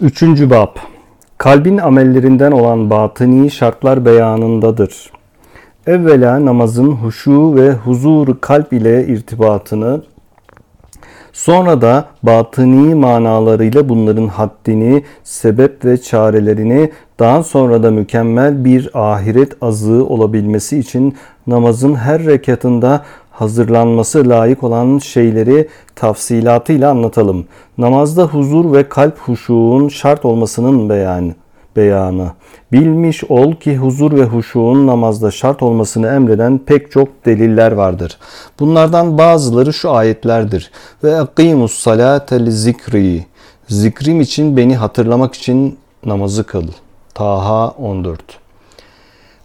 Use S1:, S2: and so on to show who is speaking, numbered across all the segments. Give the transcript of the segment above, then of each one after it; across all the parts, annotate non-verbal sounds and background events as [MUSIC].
S1: Üçüncü bab Kalbin amellerinden olan batıni şartlar beyanındadır. Evvela namazın huşu ve huzur kalp ile irtibatını, sonra da batıni manalarıyla bunların haddini, sebep ve çarelerini, daha sonra da mükemmel bir ahiret azığı olabilmesi için namazın her rekatında hazırlanması layık olan şeyleri tafsilatıyla anlatalım. Namazda huzur ve kalp huşuğun şart olmasının beyanı. beyanı. Bilmiş ol ki huzur ve huşuğun namazda şart olmasını emreden pek çok deliller vardır. Bunlardan bazıları şu ayetlerdir. Ve akimus salate li zikri. Zikrim için beni hatırlamak için namazı kıl. Taha 14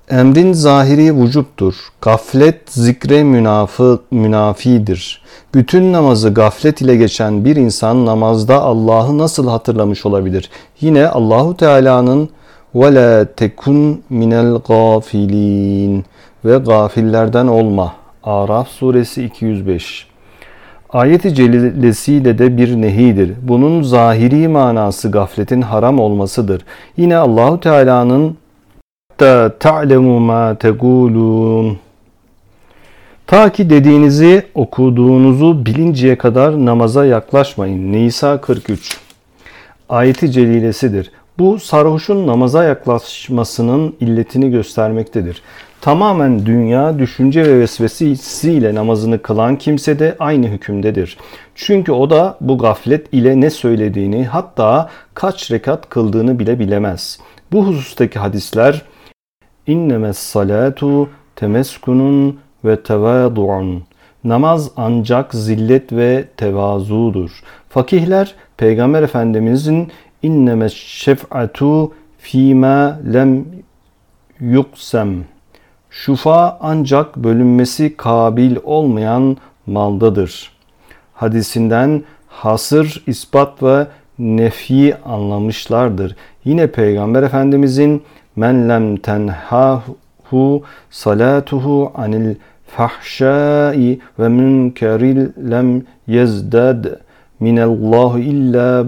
S1: Emrin zahiri vücuttur. Gaflet zikre münafı, münafidir. Bütün namazı gaflet ile geçen bir insan namazda Allah'ı nasıl hatırlamış olabilir? Yine Allahu Teala'nın ve la tekun minel gafilin ve gafillerden olma. Araf suresi 205. Ayet-i celilesiyle de bir nehidir. Bunun zahiri manası gafletin haram olmasıdır. Yine Allahu Teala'nın hatta ta'lemu ma tegulun. Ta ki dediğinizi okuduğunuzu bilinceye kadar namaza yaklaşmayın. Nisa 43 Ayeti celilesidir. Bu sarhoşun namaza yaklaşmasının illetini göstermektedir. Tamamen dünya, düşünce ve vesvesesiyle namazını kılan kimse de aynı hükümdedir. Çünkü o da bu gaflet ile ne söylediğini hatta kaç rekat kıldığını bile bilemez. Bu husustaki hadisler İnnemes salatu temeskunun ve tevadu'un. Namaz ancak zillet ve tevazudur. Fakihler Peygamber Efendimizin innemes şef'atu fîmâ lem yuksem. Şufa ancak bölünmesi kabil olmayan maldadır. Hadisinden hasır, ispat ve nefi anlamışlardır. Yine Peygamber Efendimizin men lem tenhahu salatuhu anil fahşai ve münkeril lem yezdad minallahu illa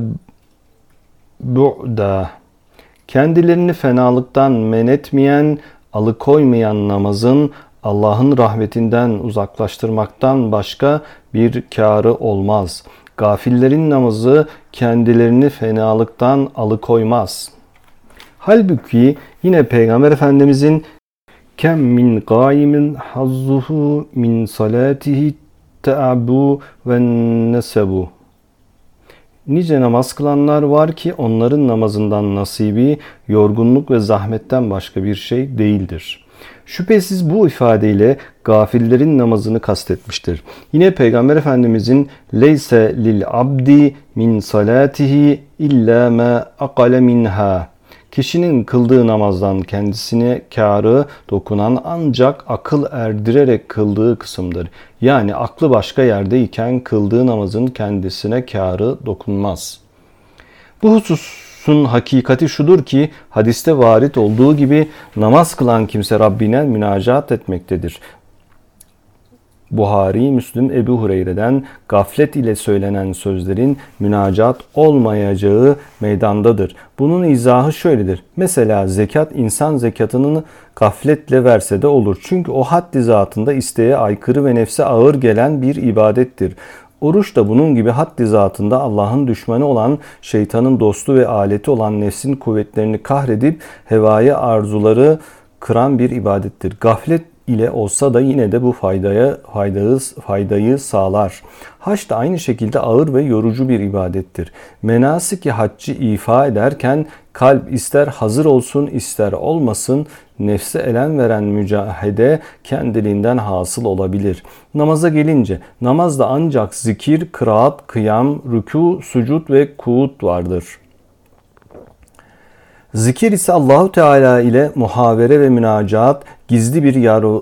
S1: bu'da. Kendilerini fenalıktan men etmeyen, alıkoymayan namazın Allah'ın rahmetinden uzaklaştırmaktan başka bir kârı olmaz. Gafillerin namazı kendilerini fenalıktan alıkoymaz.'' Halbuki yine Peygamber Efendimizin kem min gaimin hazzuhu min salatihi te'abu ve nesebu. Nice namaz kılanlar var ki onların namazından nasibi yorgunluk ve zahmetten başka bir şey değildir. Şüphesiz bu ifadeyle gafillerin namazını kastetmiştir. Yine Peygamber Efendimizin leyse lil abdi min salatihi illa ma akale minha Kişinin kıldığı namazdan kendisine karı dokunan ancak akıl erdirerek kıldığı kısımdır. Yani aklı başka yerdeyken kıldığı namazın kendisine karı dokunmaz. Bu hususun hakikati şudur ki hadiste varit olduğu gibi namaz kılan kimse Rabbine münacat etmektedir. Buhari, Müslüm, Ebu Hureyre'den gaflet ile söylenen sözlerin münacat olmayacağı meydandadır. Bunun izahı şöyledir. Mesela zekat insan zekatını gafletle verse de olur. Çünkü o haddi zatında isteğe aykırı ve nefse ağır gelen bir ibadettir. Oruç da bunun gibi haddi zatında Allah'ın düşmanı olan şeytanın dostu ve aleti olan nefsin kuvvetlerini kahredip hevaya arzuları kıran bir ibadettir. Gaflet ile olsa da yine de bu faydaya faydayı, faydayı sağlar. Hac da aynı şekilde ağır ve yorucu bir ibadettir. Menasiki haccı ifa ederken kalp ister hazır olsun ister olmasın nefse elen veren mücahede kendiliğinden hasıl olabilir. Namaza gelince namazda ancak zikir, kıraat, kıyam, rükû, sucud ve kuut vardır.'' Zikir ise Allahu Teala ile muhavere ve münacaat gizli bir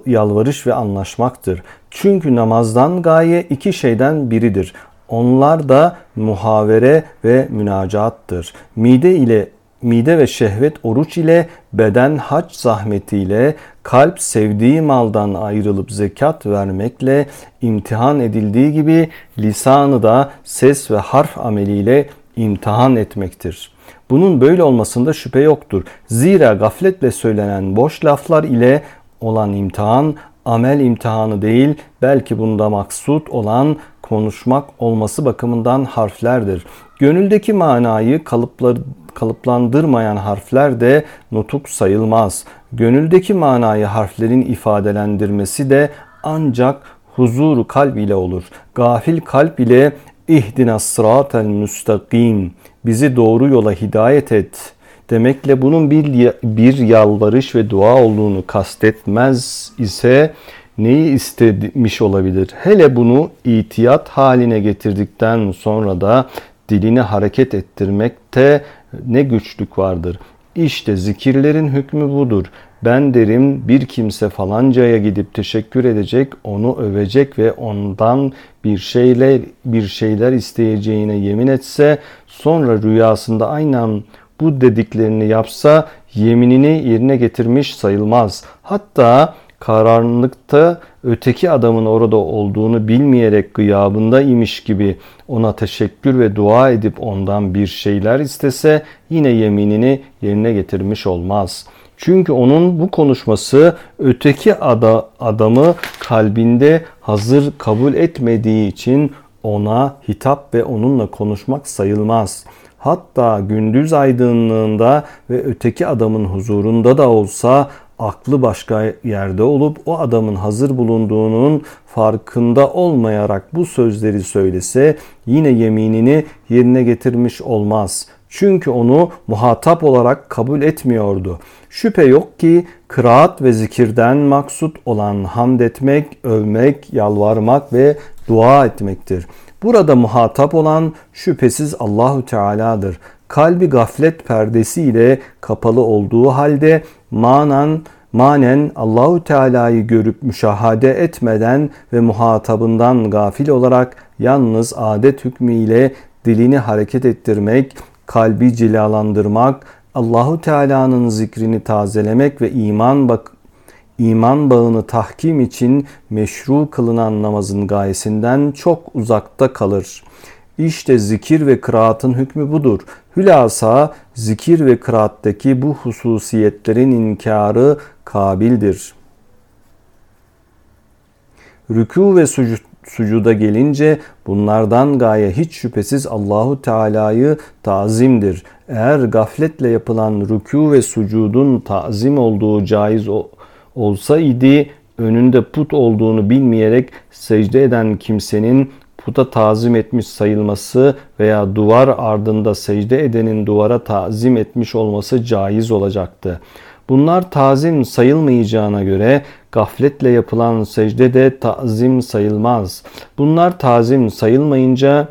S1: yalvarış ve anlaşmaktır. Çünkü namazdan gaye iki şeyden biridir. Onlar da muhavere ve münacattır. Mide ile mide ve şehvet oruç ile, beden hac zahmetiyle, kalp sevdiği maldan ayrılıp zekat vermekle imtihan edildiği gibi lisanı da ses ve harf ameliyle imtihan etmektir. Bunun böyle olmasında şüphe yoktur. Zira gafletle söylenen boş laflar ile olan imtihan amel imtihanı değil belki bunda maksut olan konuşmak olması bakımından harflerdir. Gönüldeki manayı kalıplar, kalıplandırmayan harfler de nutuk sayılmaz. Gönüldeki manayı harflerin ifadelendirmesi de ancak huzuru kalp ile olur. Gafil kalp ile ihdina sıratel müstakim bizi doğru yola hidayet et demekle bunun bir, bir yalvarış ve dua olduğunu kastetmez ise neyi istemiş olabilir? Hele bunu itiyat haline getirdikten sonra da dilini hareket ettirmekte ne güçlük vardır. İşte zikirlerin hükmü budur. Ben derim bir kimse falancaya gidip teşekkür edecek, onu övecek ve ondan bir şeyler bir şeyler isteyeceğine yemin etse, sonra rüyasında aynen bu dediklerini yapsa yeminini yerine getirmiş sayılmaz. Hatta karanlıkta öteki adamın orada olduğunu bilmeyerek gıyabında imiş gibi ona teşekkür ve dua edip ondan bir şeyler istese yine yeminini yerine getirmiş olmaz. Çünkü onun bu konuşması öteki ada, adamı kalbinde hazır kabul etmediği için ona hitap ve onunla konuşmak sayılmaz.'' hatta gündüz aydınlığında ve öteki adamın huzurunda da olsa aklı başka yerde olup o adamın hazır bulunduğunun farkında olmayarak bu sözleri söylese yine yeminini yerine getirmiş olmaz. Çünkü onu muhatap olarak kabul etmiyordu. Şüphe yok ki kıraat ve zikirden maksut olan hamd etmek, övmek, yalvarmak ve dua etmektir. Burada muhatap olan şüphesiz Allahu Teala'dır. Kalbi gaflet perdesi ile kapalı olduğu halde manen manen Allahu Teala'yı görüp müşahade etmeden ve muhatabından gafil olarak yalnız adet hükmüyle dilini hareket ettirmek, kalbi cilalandırmak, Allahu Teala'nın zikrini tazelemek ve iman bak iman bağını tahkim için meşru kılınan namazın gayesinden çok uzakta kalır. İşte zikir ve kıraatın hükmü budur. Hülasa zikir ve kıraattaki bu hususiyetlerin inkarı kabildir. Rükû ve sucud, sucuda gelince bunlardan gaye hiç şüphesiz Allahu Teala'yı tazimdir. Eğer gafletle yapılan rükû ve sucudun tazim olduğu caiz olsaydı önünde put olduğunu bilmeyerek secde eden kimsenin puta tazim etmiş sayılması veya duvar ardında secde edenin duvara tazim etmiş olması caiz olacaktı. Bunlar tazim sayılmayacağına göre gafletle yapılan secde de tazim sayılmaz. Bunlar tazim sayılmayınca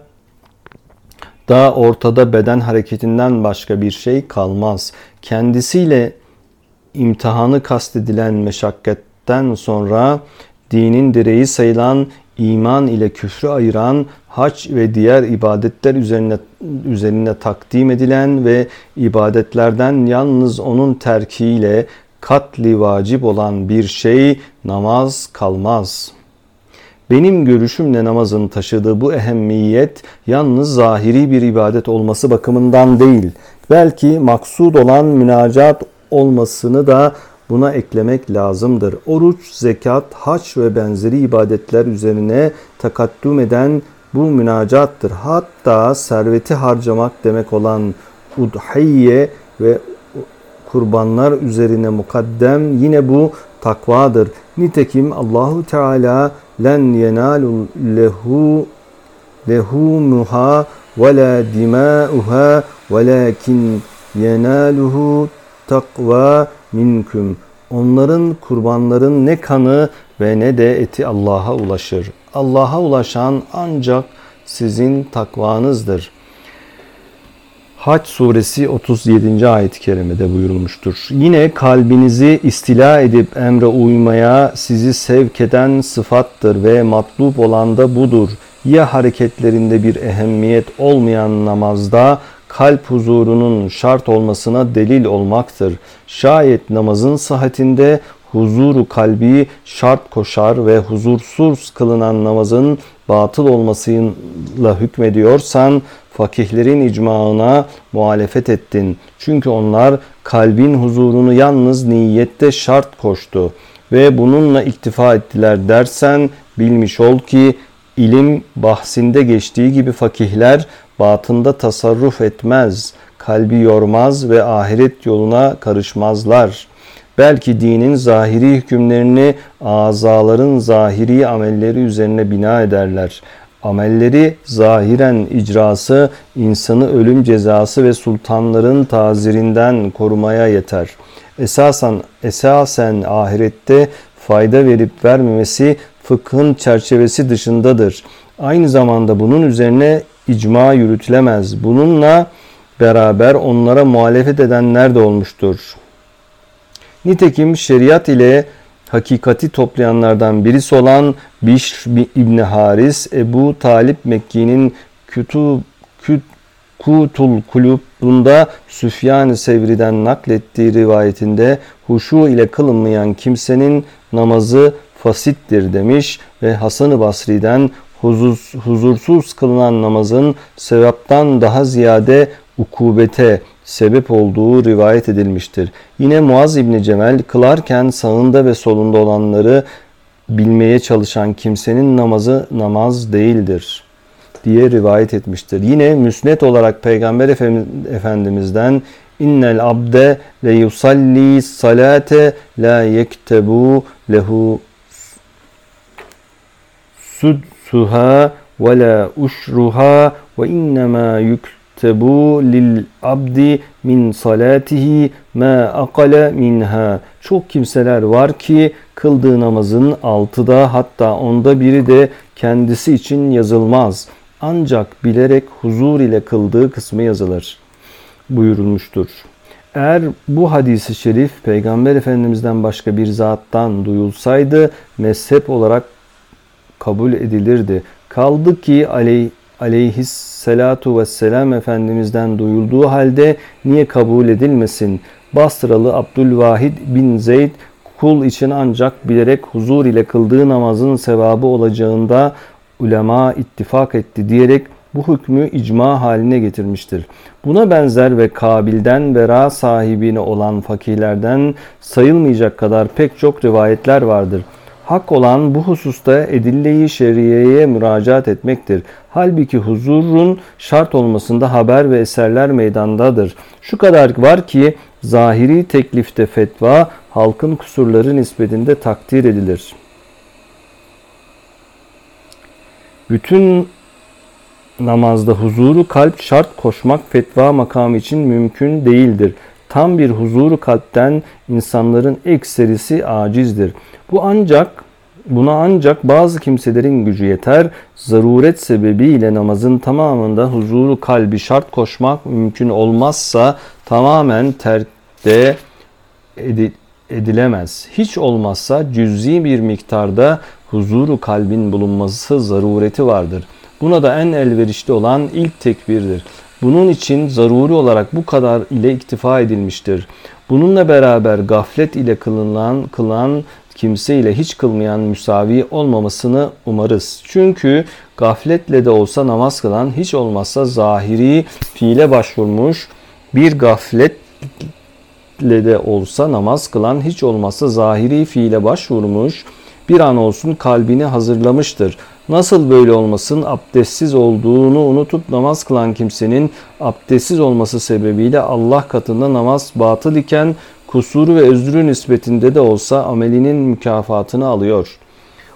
S1: da ortada beden hareketinden başka bir şey kalmaz. Kendisiyle imtihanı kastedilen meşakkatten sonra dinin direği sayılan iman ile küfrü ayıran hac ve diğer ibadetler üzerine üzerine takdim edilen ve ibadetlerden yalnız onun terkiyle katli vacip olan bir şey namaz kalmaz. Benim görüşümle namazın taşıdığı bu ehemmiyet yalnız zahiri bir ibadet olması bakımından değil, belki maksud olan münacat olmasını da buna eklemek lazımdır. Oruç, zekat, haç ve benzeri ibadetler üzerine takattüm eden bu münacattır. Hatta serveti harcamak demek olan udhiye ve kurbanlar üzerine mukaddem yine bu takvadır. Nitekim Allahu Teala len yenalu lehu lehumuha ve la dimauha velakin yenaluhu takva minküm. Onların kurbanların ne kanı ve ne de eti Allah'a ulaşır. Allah'a ulaşan ancak sizin takvanızdır. Haç suresi 37. ayet-i kerimede buyurulmuştur. Yine kalbinizi istila edip emre uymaya sizi sevk eden sıfattır ve matlub olan da budur. Ya hareketlerinde bir ehemmiyet olmayan namazda kalp huzurunun şart olmasına delil olmaktır. Şayet namazın sıhhatinde huzuru kalbi şart koşar ve huzursuz kılınan namazın batıl olmasıyla hükmediyorsan fakihlerin icmaına muhalefet ettin. Çünkü onlar kalbin huzurunu yalnız niyette şart koştu ve bununla iktifa ettiler dersen bilmiş ol ki ilim bahsinde geçtiği gibi fakihler batında tasarruf etmez, kalbi yormaz ve ahiret yoluna karışmazlar. Belki dinin zahiri hükümlerini azaların zahiri amelleri üzerine bina ederler. Amelleri zahiren icrası insanı ölüm cezası ve sultanların tazirinden korumaya yeter. Esasen, esasen ahirette fayda verip vermemesi fıkhın çerçevesi dışındadır. Aynı zamanda bunun üzerine icma yürütülemez. Bununla beraber onlara muhalefet edenler de olmuştur. Nitekim şeriat ile hakikati toplayanlardan birisi olan Bişr İbni Haris, Ebu Talip Mekki'nin Kutul Kulub'unda Süfyan-ı Sevri'den naklettiği rivayetinde huşu ile kılınmayan kimsenin namazı fasittir demiş ve Hasan-ı Basri'den huzur, huzursuz kılınan namazın sevaptan daha ziyade ukubete sebep olduğu rivayet edilmiştir. Yine Muaz İbni Cemel kılarken sağında ve solunda olanları bilmeye çalışan kimsenin namazı namaz değildir diye rivayet etmiştir. Yine müsnet olarak Peygamber Efendimiz'den innel abde le yusalli salate la yektebu lehu sudsuha ve la uşruha ve innema yuktebu lil abdi min salatihi ma akale minha. Çok kimseler var ki kıldığı namazın altıda hatta onda biri de kendisi için yazılmaz. Ancak bilerek huzur ile kıldığı kısmı yazılır buyurulmuştur. Eğer bu hadisi şerif Peygamber Efendimiz'den başka bir zattan duyulsaydı mezhep olarak kabul edilirdi. Kaldı ki aleyh, aleyhisselatu vesselam Efendimiz'den duyulduğu halde niye kabul edilmesin? Basralı Abdülvahid bin Zeyd kul için ancak bilerek huzur ile kıldığı namazın sevabı olacağında ulema ittifak etti diyerek bu hükmü icma haline getirmiştir. Buna benzer ve kabilden vera sahibine olan fakirlerden sayılmayacak kadar pek çok rivayetler vardır. Hak olan bu hususta edille-i şeriyeye müracaat etmektir. Halbuki huzurun şart olmasında haber ve eserler meydandadır. Şu kadar var ki zahiri teklifte fetva halkın kusurları nispetinde takdir edilir. Bütün namazda huzuru kalp şart koşmak fetva makamı için mümkün değildir. Tam bir huzuru kalpten insanların ekserisi acizdir. Bu ancak Buna ancak bazı kimselerin gücü yeter. Zaruret sebebiyle namazın tamamında huzuru kalbi şart koşmak mümkün olmazsa tamamen terkte edilemez. Hiç olmazsa cüz'i bir miktarda huzuru kalbin bulunması zarureti vardır. Buna da en elverişli olan ilk tekbirdir. Bunun için zaruri olarak bu kadar ile iktifa edilmiştir. Bununla beraber gaflet ile kılınan, kılan kimse ile hiç kılmayan müsavi olmamasını umarız. Çünkü gafletle de olsa namaz kılan hiç olmazsa zahiri fiile başvurmuş bir gafletle de olsa namaz kılan hiç olmazsa zahiri fiile başvurmuş bir an olsun kalbini hazırlamıştır. Nasıl böyle olmasın abdestsiz olduğunu unutup namaz kılan kimsenin abdestsiz olması sebebiyle Allah katında namaz batıl iken kusuru ve özrü nispetinde de olsa amelinin mükafatını alıyor.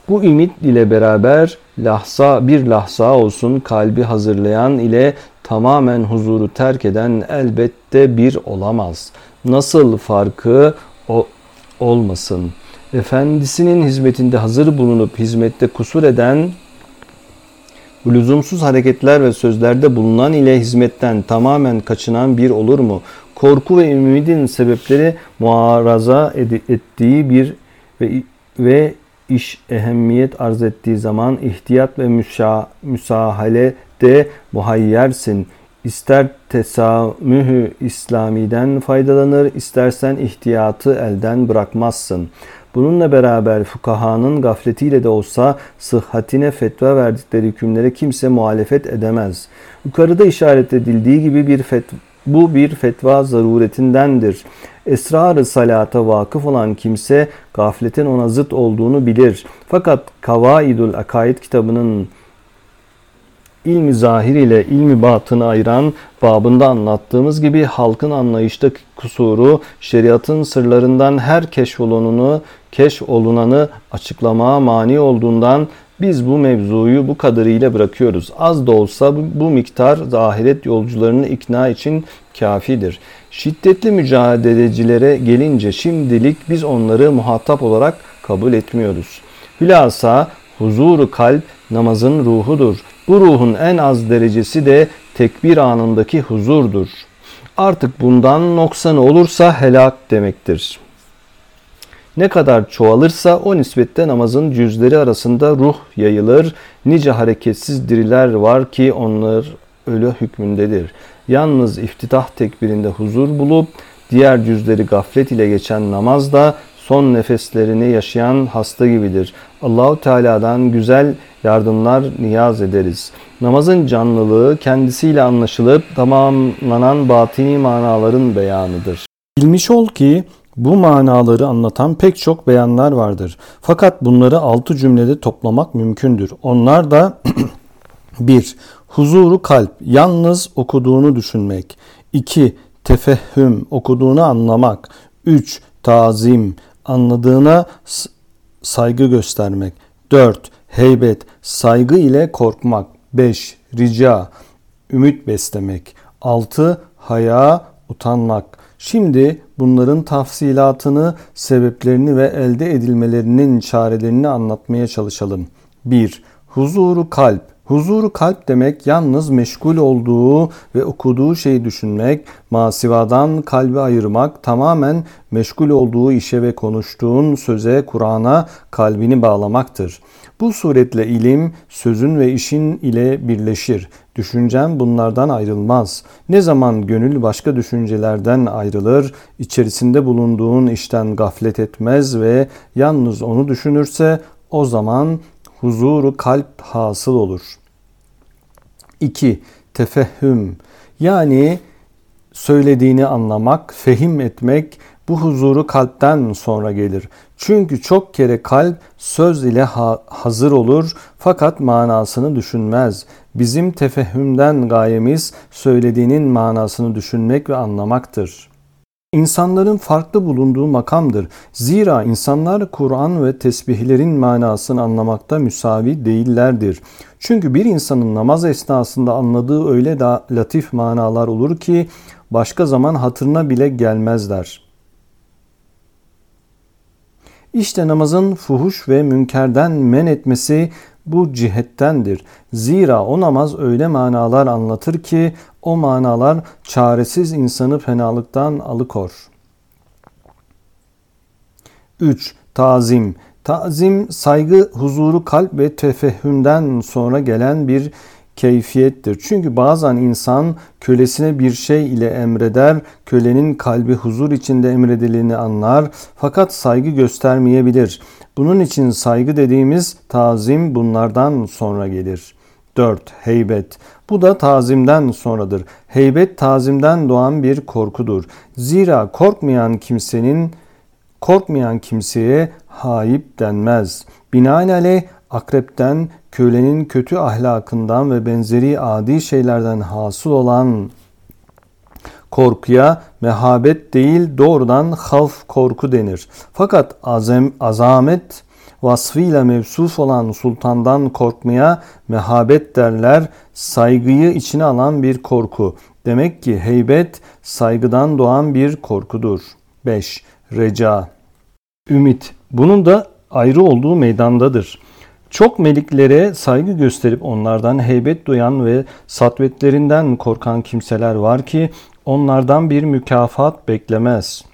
S1: Bu ümit ile beraber lahza bir lahza olsun kalbi hazırlayan ile tamamen huzuru terk eden elbette bir olamaz. Nasıl farkı o, olmasın? Efendisinin hizmetinde hazır bulunup hizmette kusur eden lüzumsuz hareketler ve sözlerde bulunan ile hizmetten tamamen kaçınan bir olur mu? Korku ve ümidin sebepleri muaraza ettiği bir ve, ve iş ehemmiyet arz ettiği zaman ihtiyat ve müsa, müsahalede muhayyersin. İster tesamühü İslami'den faydalanır, istersen ihtiyatı elden bırakmazsın. Bununla beraber fukahanın gafletiyle de olsa sıhhatine fetva verdikleri hükümlere kimse muhalefet edemez. Yukarıda işaret edildiği gibi bir fetva bu bir fetva zaruretindendir. Esrar-ı salata vakıf olan kimse gafletin ona zıt olduğunu bilir. Fakat Kavaidul Akaid kitabının ilmi zahir ile ilmi batını ayıran babında anlattığımız gibi halkın anlayışta kusuru şeriatın sırlarından her keşfolununu keşfolunanı açıklamaya mani olduğundan biz bu mevzuyu bu kadarıyla bırakıyoruz. Az da olsa bu, miktar ahiret yolcularını ikna için kafidir. Şiddetli mücadelecilere gelince şimdilik biz onları muhatap olarak kabul etmiyoruz. Hülasa huzuru kalp namazın ruhudur. Bu ruhun en az derecesi de tekbir anındaki huzurdur. Artık bundan noksanı olursa helak demektir. Ne kadar çoğalırsa o nispette namazın cüzleri arasında ruh yayılır. Nice hareketsiz diriler var ki onlar ölü hükmündedir. Yalnız iftitah tekbirinde huzur bulup diğer cüzleri gaflet ile geçen namaz da son nefeslerini yaşayan hasta gibidir. Allahu Teala'dan güzel yardımlar niyaz ederiz. Namazın canlılığı kendisiyle anlaşılıp tamamlanan batini manaların beyanıdır. Bilmiş ol ki bu manaları anlatan pek çok beyanlar vardır. Fakat bunları altı cümlede toplamak mümkündür. Onlar da [CLEARS THROAT] 1. Huzuru kalp, yalnız okuduğunu düşünmek. 2. Tefehüm, okuduğunu anlamak. 3. Tazim, anladığına saygı göstermek. 4. Heybet, saygı ile korkmak. 5. Rica, ümit beslemek. 6. Haya, utanmak. Şimdi bunların tafsilatını, sebeplerini ve elde edilmelerinin çarelerini anlatmaya çalışalım. 1. Huzuru kalp. Huzuru kalp demek yalnız meşgul olduğu ve okuduğu şeyi düşünmek, masivadan kalbi ayırmak, tamamen meşgul olduğu işe ve konuştuğun söze, Kur'an'a kalbini bağlamaktır. Bu suretle ilim, sözün ve işin ile birleşir. Düşüncen bunlardan ayrılmaz. Ne zaman gönül başka düşüncelerden ayrılır, içerisinde bulunduğun işten gaflet etmez ve yalnız onu düşünürse o zaman huzuru kalp hasıl olur. 2. Tefehüm yani söylediğini anlamak, fehim etmek bu huzuru kalpten sonra gelir. Çünkü çok kere kalp söz ile ha- hazır olur fakat manasını düşünmez. Bizim tefehümden gayemiz söylediğinin manasını düşünmek ve anlamaktır. İnsanların farklı bulunduğu makamdır. Zira insanlar Kur'an ve tesbihlerin manasını anlamakta müsavi değillerdir. Çünkü bir insanın namaz esnasında anladığı öyle da latif manalar olur ki başka zaman hatırına bile gelmezler. İşte namazın fuhuş ve münkerden men etmesi bu cihettendir. Zira o namaz öyle manalar anlatır ki o manalar çaresiz insanı fenalıktan alıkor. 3. Tazim Tazim saygı, huzuru kalp ve tefehümden sonra gelen bir keyfiyettir. Çünkü bazen insan kölesine bir şey ile emreder, kölenin kalbi huzur içinde emredileni anlar fakat saygı göstermeyebilir. Bunun için saygı dediğimiz tazim bunlardan sonra gelir. 4. Heybet. Bu da tazimden sonradır. Heybet tazimden doğan bir korkudur. Zira korkmayan kimsenin korkmayan kimseye haip denmez. Binaenaleyh akrepten, kölenin kötü ahlakından ve benzeri adi şeylerden hasıl olan korkuya mehabet değil doğrudan havf korku denir. Fakat azem, azamet vasfıyla mevsuf olan sultandan korkmaya mehabet derler. Saygıyı içine alan bir korku. Demek ki heybet saygıdan doğan bir korkudur. 5. Reca Ümit. Bunun da ayrı olduğu meydandadır. Çok meliklere saygı gösterip onlardan heybet duyan ve satvetlerinden korkan kimseler var ki onlardan bir mükafat beklemez.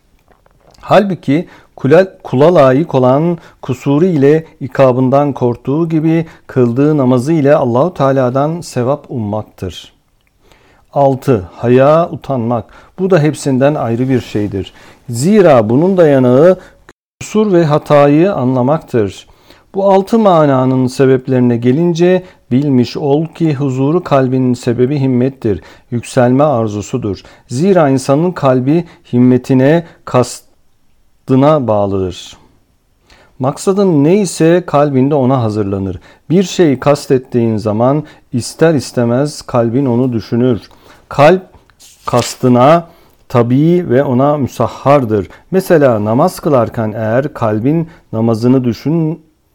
S1: Halbuki kula, kula layık olan kusuru ile ikabından korktuğu gibi kıldığı namazı ile Allahu Teala'dan sevap ummaktır. 6. Haya utanmak. Bu da hepsinden ayrı bir şeydir. Zira bunun dayanağı kusur ve hatayı anlamaktır. Bu altı mananın sebeplerine gelince bilmiş ol ki huzuru kalbinin sebebi himmettir, yükselme arzusudur. Zira insanın kalbi himmetine, kastına bağlıdır. Maksadın neyse kalbinde ona hazırlanır. Bir şeyi kastettiğin zaman ister istemez kalbin onu düşünür. Kalp kastına tabii ve ona müsahhardır. Mesela namaz kılarken eğer kalbin namazını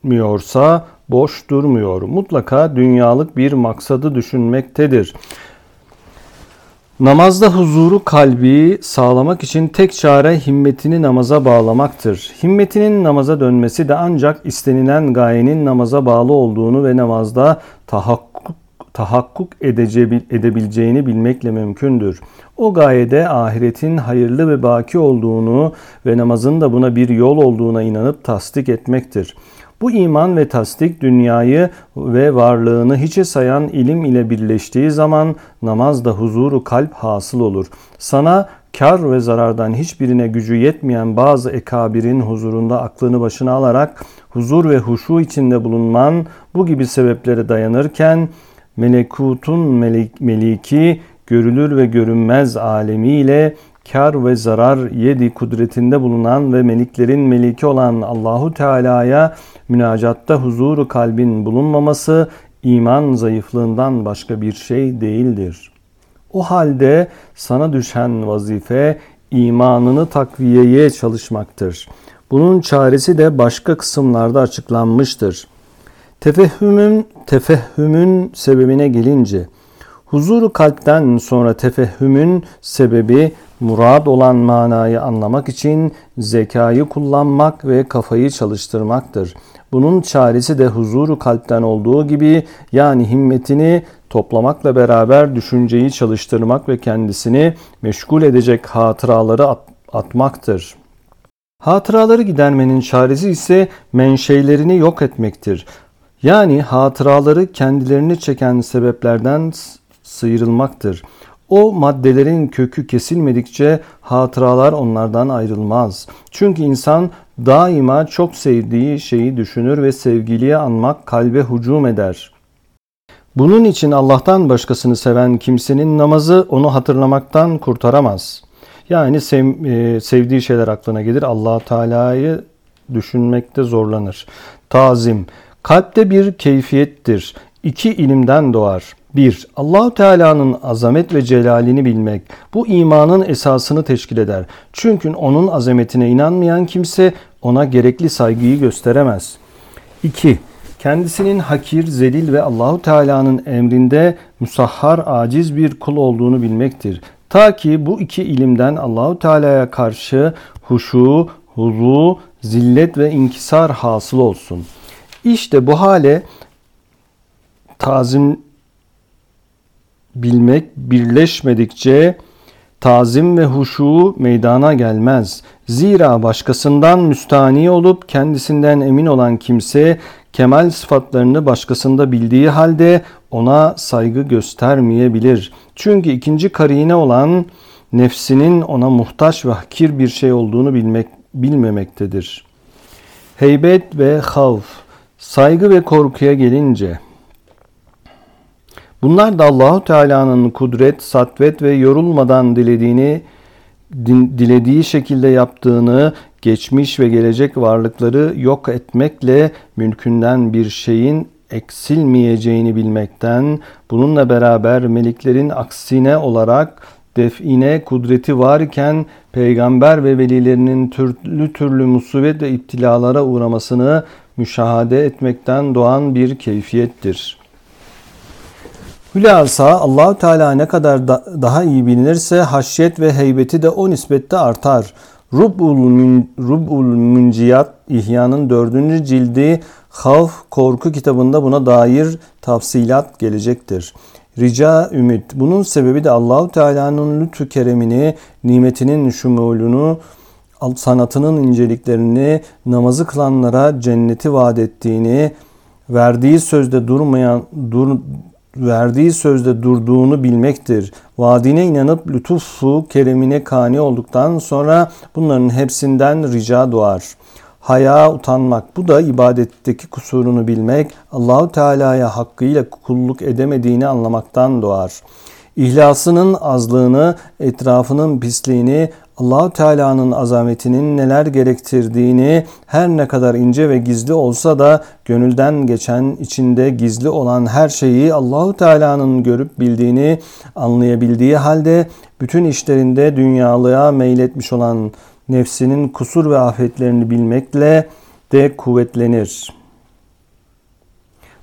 S1: düşünmüyorsa boş durmuyor. Mutlaka dünyalık bir maksadı düşünmektedir. Namazda huzuru kalbi sağlamak için tek çare himmetini namaza bağlamaktır. Himmetinin namaza dönmesi de ancak istenilen gayenin namaza bağlı olduğunu ve namazda tahakkuk, tahakkuk edebileceğini bilmekle mümkündür. O gayede ahiretin hayırlı ve baki olduğunu ve namazın da buna bir yol olduğuna inanıp tasdik etmektir. Bu iman ve tasdik dünyayı ve varlığını hiçe sayan ilim ile birleştiği zaman namazda huzuru kalp hasıl olur. Sana kar ve zarardan hiçbirine gücü yetmeyen bazı ekabirin huzurunda aklını başına alarak huzur ve huşu içinde bulunman bu gibi sebeplere dayanırken melekutun melik, meliki görülür ve görünmez alemiyle kar ve zarar yedi kudretinde bulunan ve meliklerin meliki olan Allahu Teala'ya münacatta huzuru kalbin bulunmaması iman zayıflığından başka bir şey değildir. O halde sana düşen vazife imanını takviyeye çalışmaktır. Bunun çaresi de başka kısımlarda açıklanmıştır. Tefehümün tefehümün sebebine gelince huzuru kalpten sonra tefehümün sebebi murad olan manayı anlamak için zekayı kullanmak ve kafayı çalıştırmaktır. Bunun çaresi de huzuru kalpten olduğu gibi yani himmetini toplamakla beraber düşünceyi çalıştırmak ve kendisini meşgul edecek hatıraları at atmaktır. Hatıraları gidermenin çaresi ise menşeilerini yok etmektir. Yani hatıraları kendilerini çeken sebeplerden sıyrılmaktır. O maddelerin kökü kesilmedikçe hatıralar onlardan ayrılmaz. Çünkü insan daima çok sevdiği şeyi düşünür ve sevgiliye anmak kalbe hücum eder. Bunun için Allah'tan başkasını seven kimsenin namazı onu hatırlamaktan kurtaramaz. Yani sev, e, sevdiği şeyler aklına gelir. allah Teala'yı düşünmekte zorlanır. Tazim. Kalpte bir keyfiyettir. İki ilimden doğar. 1. Allahu Teala'nın azamet ve celalini bilmek bu imanın esasını teşkil eder. Çünkü onun azametine inanmayan kimse ona gerekli saygıyı gösteremez. 2. Kendisinin hakir, zelil ve Allahu Teala'nın emrinde musahhar, aciz bir kul olduğunu bilmektir. Ta ki bu iki ilimden Allahu Teala'ya karşı huşu, huzu, zillet ve inkisar hasıl olsun. İşte bu hale tazim bilmek birleşmedikçe tazim ve huşu meydana gelmez. Zira başkasından müstani olup kendisinden emin olan kimse kemal sıfatlarını başkasında bildiği halde ona saygı göstermeyebilir. Çünkü ikinci karine olan nefsinin ona muhtaç ve hakir bir şey olduğunu bilmek bilmemektedir. Heybet ve havf, saygı ve korkuya gelince Bunlar da Allahu Teala'nın kudret, satvet ve yorulmadan dilediğini dilediği şekilde yaptığını, geçmiş ve gelecek varlıkları yok etmekle mülkünden bir şeyin eksilmeyeceğini bilmekten, bununla beraber meliklerin aksine olarak define kudreti varken peygamber ve velilerinin türlü türlü musibet ve iptilalara uğramasını müşahede etmekten doğan bir keyfiyettir.'' Hülasa Allahu Teala ne kadar da, daha iyi bilinirse haşyet ve heybeti de o nispette artar. Rub'ul, Mün, Rub'ul Münciyat İhya'nın dördüncü cildi Havf Korku kitabında buna dair tafsilat gelecektir. Rica ümit. Bunun sebebi de Allahu Teala'nın lütfu keremini, nimetinin şumulunu, sanatının inceliklerini, namazı kılanlara cenneti vaat ettiğini, verdiği sözde durmayan dur, verdiği sözde durduğunu bilmektir. Vaadine inanıp lütufu keremine kani olduktan sonra bunların hepsinden rica doğar. haya, utanmak. Bu da ibadetteki kusurunu bilmek, Allahu Teala'ya hakkıyla kulluk edemediğini anlamaktan doğar. İhlasının azlığını, etrafının pisliğini, Allahu Teala'nın azametinin neler gerektirdiğini her ne kadar ince ve gizli olsa da gönülden geçen içinde gizli olan her şeyi Allahu Teala'nın görüp bildiğini anlayabildiği halde bütün işlerinde dünyalığa meyletmiş olan nefsinin kusur ve afetlerini bilmekle de kuvvetlenir.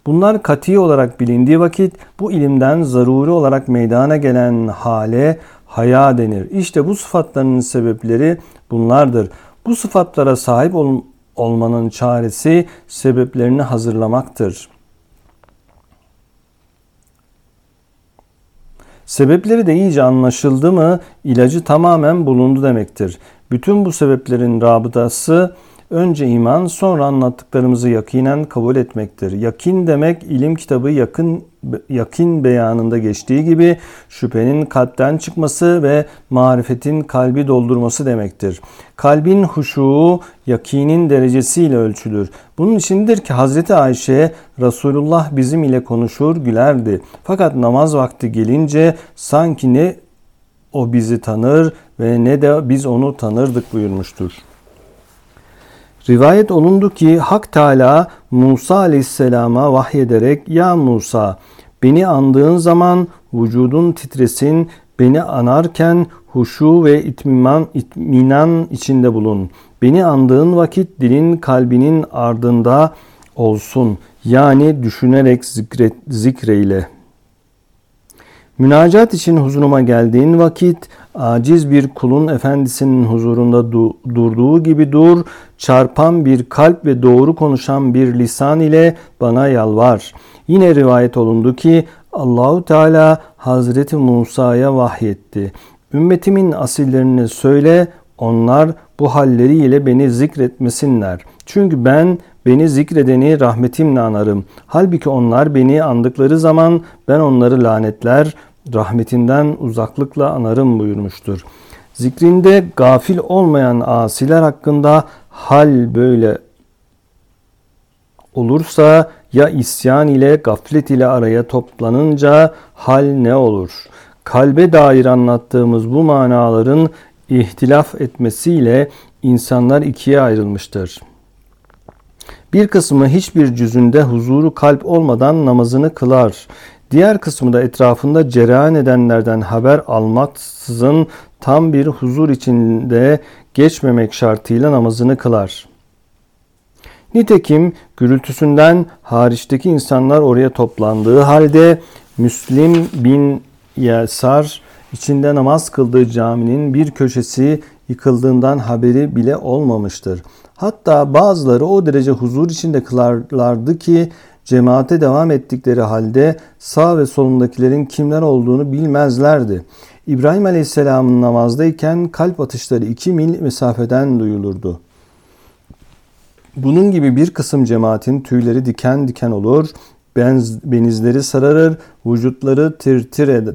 S1: Bunlar kati olarak bilindiği vakit bu ilimden zaruri olarak meydana gelen hale haya denir. İşte bu sıfatların sebepleri bunlardır. Bu sıfatlara sahip ol olmanın çaresi sebeplerini hazırlamaktır. Sebepleri de iyice anlaşıldı mı ilacı tamamen bulundu demektir. Bütün bu sebeplerin rabıtası önce iman sonra anlattıklarımızı yakinen kabul etmektir. Yakin demek ilim kitabı yakın yakin beyanında geçtiği gibi şüphenin kalpten çıkması ve marifetin kalbi doldurması demektir. Kalbin huşuğu yakinin derecesiyle ölçülür. Bunun içindir ki Hazreti Ayşe Resulullah bizim ile konuşur gülerdi. Fakat namaz vakti gelince sanki ne o bizi tanır ve ne de biz onu tanırdık buyurmuştur. Rivayet olundu ki Hak Teala Musa aleyhisselama vahyederek Ya Musa beni andığın zaman vücudun titresin beni anarken huşu ve itminan, itminan içinde bulun. Beni andığın vakit dilin kalbinin ardında olsun. Yani düşünerek zikret, zikreyle. Münacat için huzuruma geldiğin vakit aciz bir kulun efendisinin huzurunda du- durduğu gibi dur, çarpan bir kalp ve doğru konuşan bir lisan ile bana yalvar. Yine rivayet olundu ki Allahu Teala Hazreti Musa'ya vahyetti. Ümmetimin asillerine söyle onlar bu halleriyle beni zikretmesinler. Çünkü ben beni zikredeni rahmetimle anarım. Halbuki onlar beni andıkları zaman ben onları lanetler, rahmetinden uzaklıkla anarım buyurmuştur. Zikrinde gafil olmayan asiler hakkında hal böyle olursa ya isyan ile gaflet ile araya toplanınca hal ne olur? Kalbe dair anlattığımız bu manaların ihtilaf etmesiyle insanlar ikiye ayrılmıştır. Bir kısmı hiçbir cüzünde huzuru kalp olmadan namazını kılar. Diğer kısmı da etrafında cereyan edenlerden haber almaksızın tam bir huzur içinde geçmemek şartıyla namazını kılar. Nitekim gürültüsünden hariçteki insanlar oraya toplandığı halde Müslim bin Yasar içinde namaz kıldığı caminin bir köşesi yıkıldığından haberi bile olmamıştır. Hatta bazıları o derece huzur içinde kılarlardı ki cemaate devam ettikleri halde sağ ve solundakilerin kimler olduğunu bilmezlerdi. İbrahim Aleyhisselam'ın namazdayken kalp atışları iki mil mesafeden duyulurdu. Bunun gibi bir kısım cemaatin tüyleri diken diken olur, benz, benizleri sararır, vücutları tir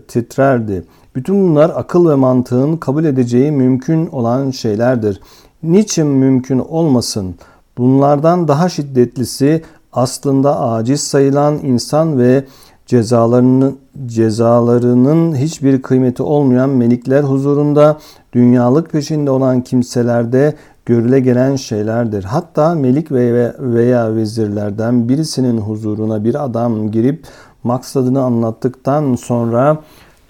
S1: titrerdi. Bütün bunlar akıl ve mantığın kabul edeceği mümkün olan şeylerdir. Niçin mümkün olmasın? Bunlardan daha şiddetlisi aslında aciz sayılan insan ve cezalarının cezalarının hiçbir kıymeti olmayan melikler huzurunda dünyalık peşinde olan kimselerde görüle gelen şeylerdir. Hatta melik veya vezirlerden birisinin huzuruna bir adam girip maksadını anlattıktan sonra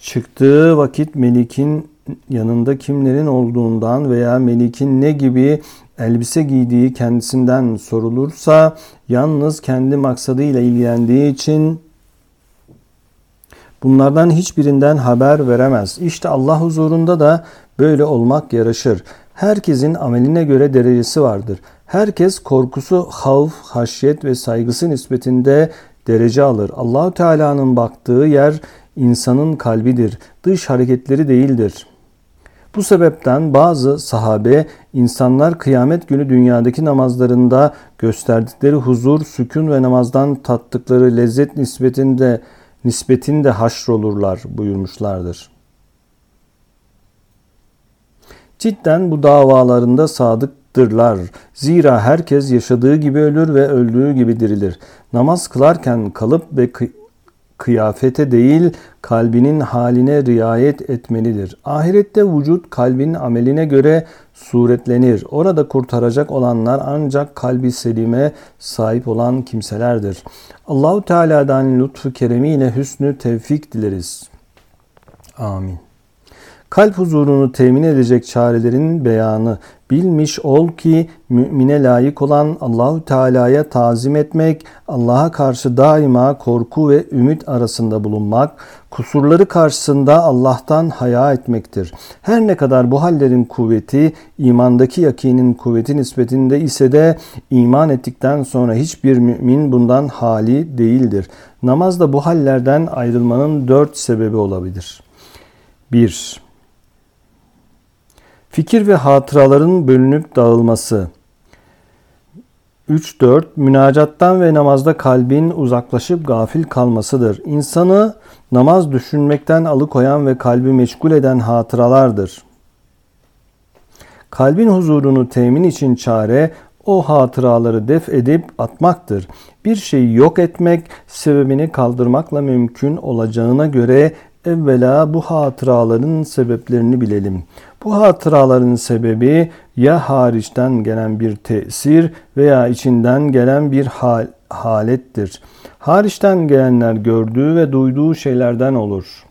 S1: çıktığı vakit melikin yanında kimlerin olduğundan veya melikin ne gibi elbise giydiği kendisinden sorulursa yalnız kendi maksadıyla ilgilendiği için bunlardan hiçbirinden haber veremez. İşte Allah huzurunda da böyle olmak yaraşır. Herkesin ameline göre derecesi vardır. Herkes korkusu, havf, haşyet ve saygısı nispetinde derece alır. Allahu Teala'nın baktığı yer insanın kalbidir. Dış hareketleri değildir. Bu sebepten bazı sahabe insanlar kıyamet günü dünyadaki namazlarında gösterdikleri huzur, sükun ve namazdan tattıkları lezzet nispetinde nispetinde haşrolurlar buyurmuşlardır. Cidden bu davalarında sadık dırlar. Zira herkes yaşadığı gibi ölür ve öldüğü gibi dirilir. Namaz kılarken kalıp ve kı- kıyafete değil kalbinin haline riayet etmelidir. Ahirette vücut kalbin ameline göre suretlenir. Orada kurtaracak olanlar ancak kalbi selime sahip olan kimselerdir. Allahu Teala'dan lütfu keremiyle hüsnü tevfik dileriz. Amin. Kalp huzurunu temin edecek çarelerin beyanı. Bilmiş ol ki mümine layık olan Allahu Teala'ya tazim etmek, Allah'a karşı daima korku ve ümit arasında bulunmak, kusurları karşısında Allah'tan haya etmektir. Her ne kadar bu hallerin kuvveti imandaki yakinin kuvveti nispetinde ise de iman ettikten sonra hiçbir mümin bundan hali değildir. Namaz da bu hallerden ayrılmanın dört sebebi olabilir. 1. Fikir ve hatıraların bölünüp dağılması. 3-4 Münacattan ve namazda kalbin uzaklaşıp gafil kalmasıdır. İnsanı namaz düşünmekten alıkoyan ve kalbi meşgul eden hatıralardır. Kalbin huzurunu temin için çare o hatıraları def edip atmaktır. Bir şeyi yok etmek sebebini kaldırmakla mümkün olacağına göre evvela bu hatıraların sebeplerini bilelim. Bu hatıraların sebebi ya hariçten gelen bir tesir veya içinden gelen bir hal, halettir. Hariçten gelenler gördüğü ve duyduğu şeylerden olur.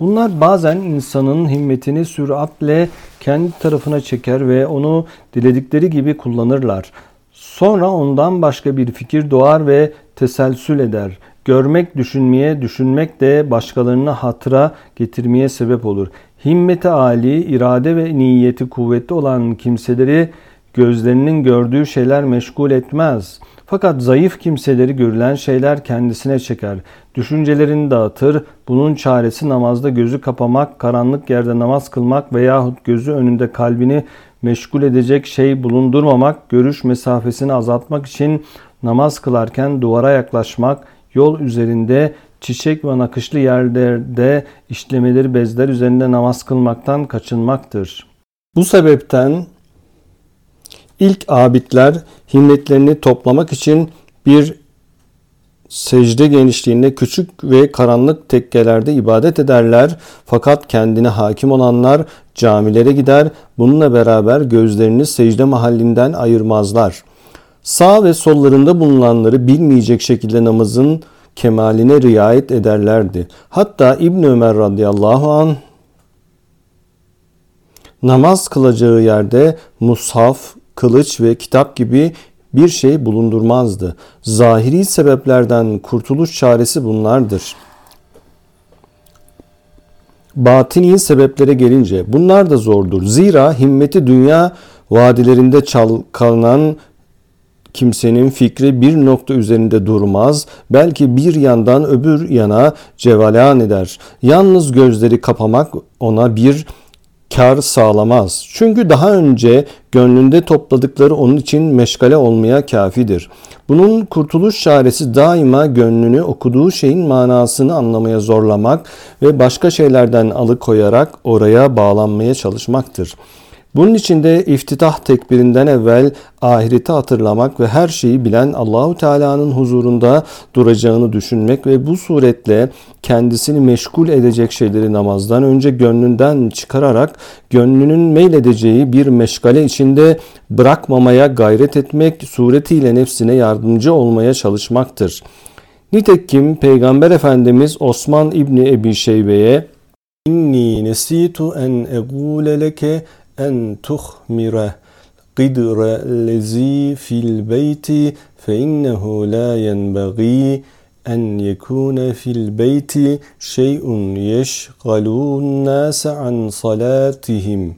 S1: Bunlar bazen insanın himmetini süratle kendi tarafına çeker ve onu diledikleri gibi kullanırlar. Sonra ondan başka bir fikir doğar ve teselsül eder. Görmek, düşünmeye, düşünmek de başkalarına hatıra getirmeye sebep olur. Himmeti âli, irade ve niyeti kuvvetli olan kimseleri gözlerinin gördüğü şeyler meşgul etmez. Fakat zayıf kimseleri görülen şeyler kendisine çeker. Düşüncelerini dağıtır. Bunun çaresi namazda gözü kapamak, karanlık yerde namaz kılmak veyahut gözü önünde kalbini meşgul edecek şey bulundurmamak, görüş mesafesini azaltmak için namaz kılarken duvara yaklaşmak, yol üzerinde çiçek ve nakışlı yerlerde işlemeleri bezler üzerinde namaz kılmaktan kaçınmaktır. Bu sebepten ilk abidler himmetlerini toplamak için bir secde genişliğinde küçük ve karanlık tekkelerde ibadet ederler. Fakat kendine hakim olanlar camilere gider. Bununla beraber gözlerini secde mahallinden ayırmazlar. Sağ ve sollarında bulunanları bilmeyecek şekilde namazın kemaline riayet ederlerdi. Hatta İbn Ömer radıyallahu an namaz kılacağı yerde mushaf, kılıç ve kitap gibi bir şey bulundurmazdı. Zahiri sebeplerden kurtuluş çaresi bunlardır. Batini sebeplere gelince bunlar da zordur. Zira himmeti dünya vadilerinde çalkalanan kimsenin fikri bir nokta üzerinde durmaz, belki bir yandan öbür yana cevalan eder. Yalnız gözleri kapamak ona bir kar sağlamaz. Çünkü daha önce gönlünde topladıkları onun için meşgale olmaya kafidir. Bunun kurtuluş çaresi daima gönlünü okuduğu şeyin manasını anlamaya zorlamak ve başka şeylerden alıkoyarak oraya bağlanmaya çalışmaktır. Bunun için de iftitah tekbirinden evvel ahireti hatırlamak ve her şeyi bilen Allahu Teala'nın huzurunda duracağını düşünmek ve bu suretle kendisini meşgul edecek şeyleri namazdan önce gönlünden çıkararak gönlünün meyledeceği bir meşgale içinde bırakmamaya gayret etmek suretiyle nefsine yardımcı olmaya çalışmaktır. Nitekim Peygamber Efendimiz Osman İbni Ebi Şeybe'ye İnni nesitu en egule leke en tuhmire lezi fil beyti fe innehu la yenbaghi en yekune fil beyti şey'un yeşgalun nase an salatihim.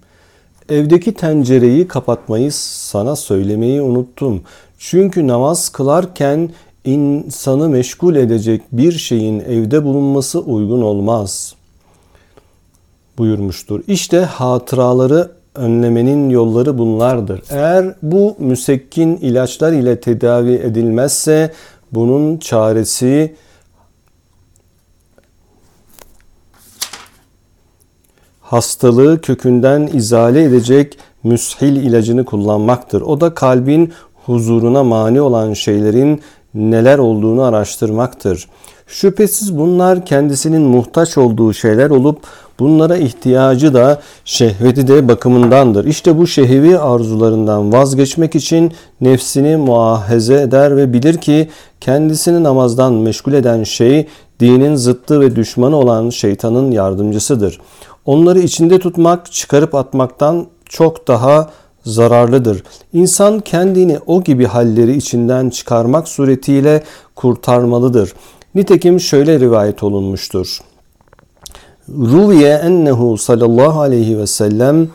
S1: Evdeki tencereyi kapatmayı sana söylemeyi unuttum. Çünkü namaz kılarken insanı meşgul edecek bir şeyin evde bulunması uygun olmaz buyurmuştur. İşte hatıraları önlemenin yolları bunlardır. Eğer bu müsekkin ilaçlar ile tedavi edilmezse bunun çaresi hastalığı kökünden izale edecek müshil ilacını kullanmaktır. O da kalbin huzuruna mani olan şeylerin neler olduğunu araştırmaktır. Şüphesiz bunlar kendisinin muhtaç olduğu şeyler olup bunlara ihtiyacı da şehveti de bakımındandır. İşte bu şehvi arzularından vazgeçmek için nefsini muahaze eder ve bilir ki kendisini namazdan meşgul eden şey dinin zıttı ve düşmanı olan şeytanın yardımcısıdır. Onları içinde tutmak çıkarıp atmaktan çok daha zararlıdır. İnsan kendini o gibi halleri içinden çıkarmak suretiyle kurtarmalıdır. Nitekim şöyle rivayet olunmuştur. Ruviye ennehu sallallahu aleyhi ve sellem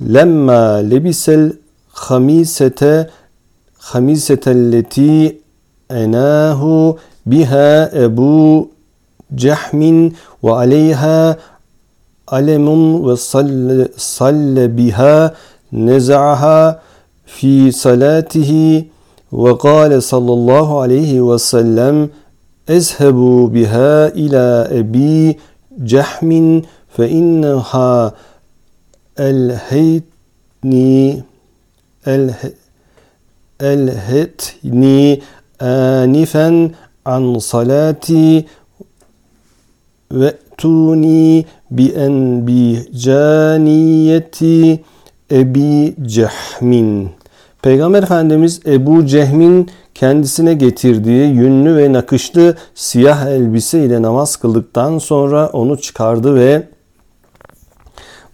S1: lemma lebisel hamisete hamisetelleti enahu biha ebu cehmin ve aleyha alemun ve salle, salle biha nezaha fi salatihi ve kâle sallallahu aleyhi ve sellem ezhebu biha ila ebi cehmin fe inneha elheytni elhetni anifen an salati ve tuni bi en bi caniyeti Ebi Cehmin. Peygamber Efendimiz Ebu Cehmin kendisine getirdiği yünlü ve nakışlı siyah elbise ile namaz kıldıktan sonra onu çıkardı ve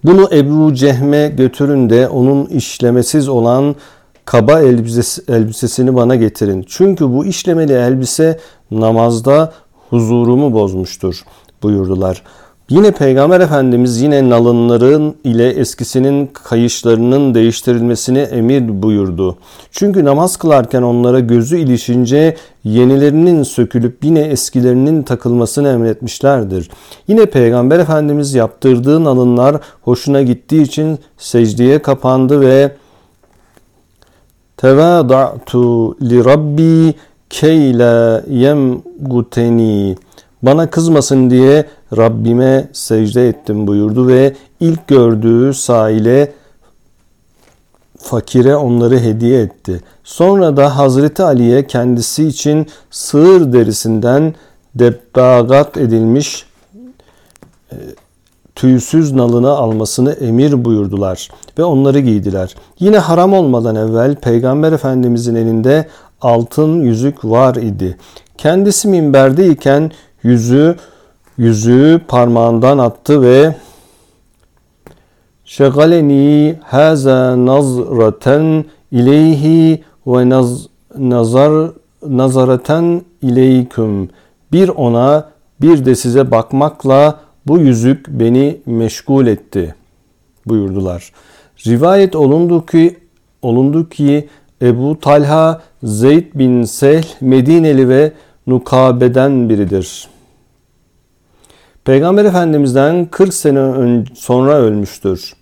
S1: bunu Ebu Cehme götürün de onun işlemesiz olan kaba elbisesi, elbisesini bana getirin. Çünkü bu işlemeli elbise namazda huzurumu bozmuştur buyurdular. Yine Peygamber Efendimiz yine nalınların ile eskisinin kayışlarının değiştirilmesini emir buyurdu. Çünkü namaz kılarken onlara gözü ilişince yenilerinin sökülüp yine eskilerinin takılmasını emretmişlerdir. Yine Peygamber Efendimiz yaptırdığı nalınlar hoşuna gittiği için secdeye kapandı ve Tevâda'tu li rabbi keyla yemguteni bana kızmasın diye Rabbime secde ettim buyurdu ve ilk gördüğü sahile fakire onları hediye etti. Sonra da Hazreti Ali'ye kendisi için sığır derisinden debbagat edilmiş e, tüysüz nalını almasını emir buyurdular ve onları giydiler. Yine haram olmadan evvel Peygamber Efendimizin elinde altın yüzük var idi. Kendisi minberdeyken yüzü yüzüğü parmağından attı ve şegaleni haza nazraten ileyhi ve naz, nazar nazareten ileyküm bir ona bir de size bakmakla bu yüzük beni meşgul etti buyurdular. Rivayet olundu ki olundu ki Ebu Talha Zeyd bin Sehl Medineli ve Nukabe'den biridir. Peygamber Efendimiz'den 40 sene sonra ölmüştür.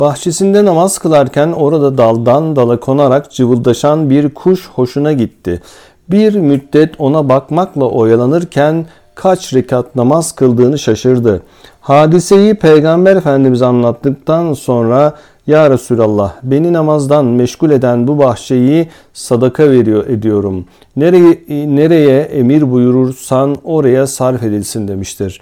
S1: Bahçesinde namaz kılarken orada daldan dala konarak cıvıldaşan bir kuş hoşuna gitti. Bir müddet ona bakmakla oyalanırken kaç rekat namaz kıldığını şaşırdı. Hadiseyi Peygamber Efendimiz anlattıktan sonra ya Resulallah beni namazdan meşgul eden bu bahçeyi sadaka veriyor ediyorum. Nereye, nereye emir buyurursan oraya sarf edilsin demiştir.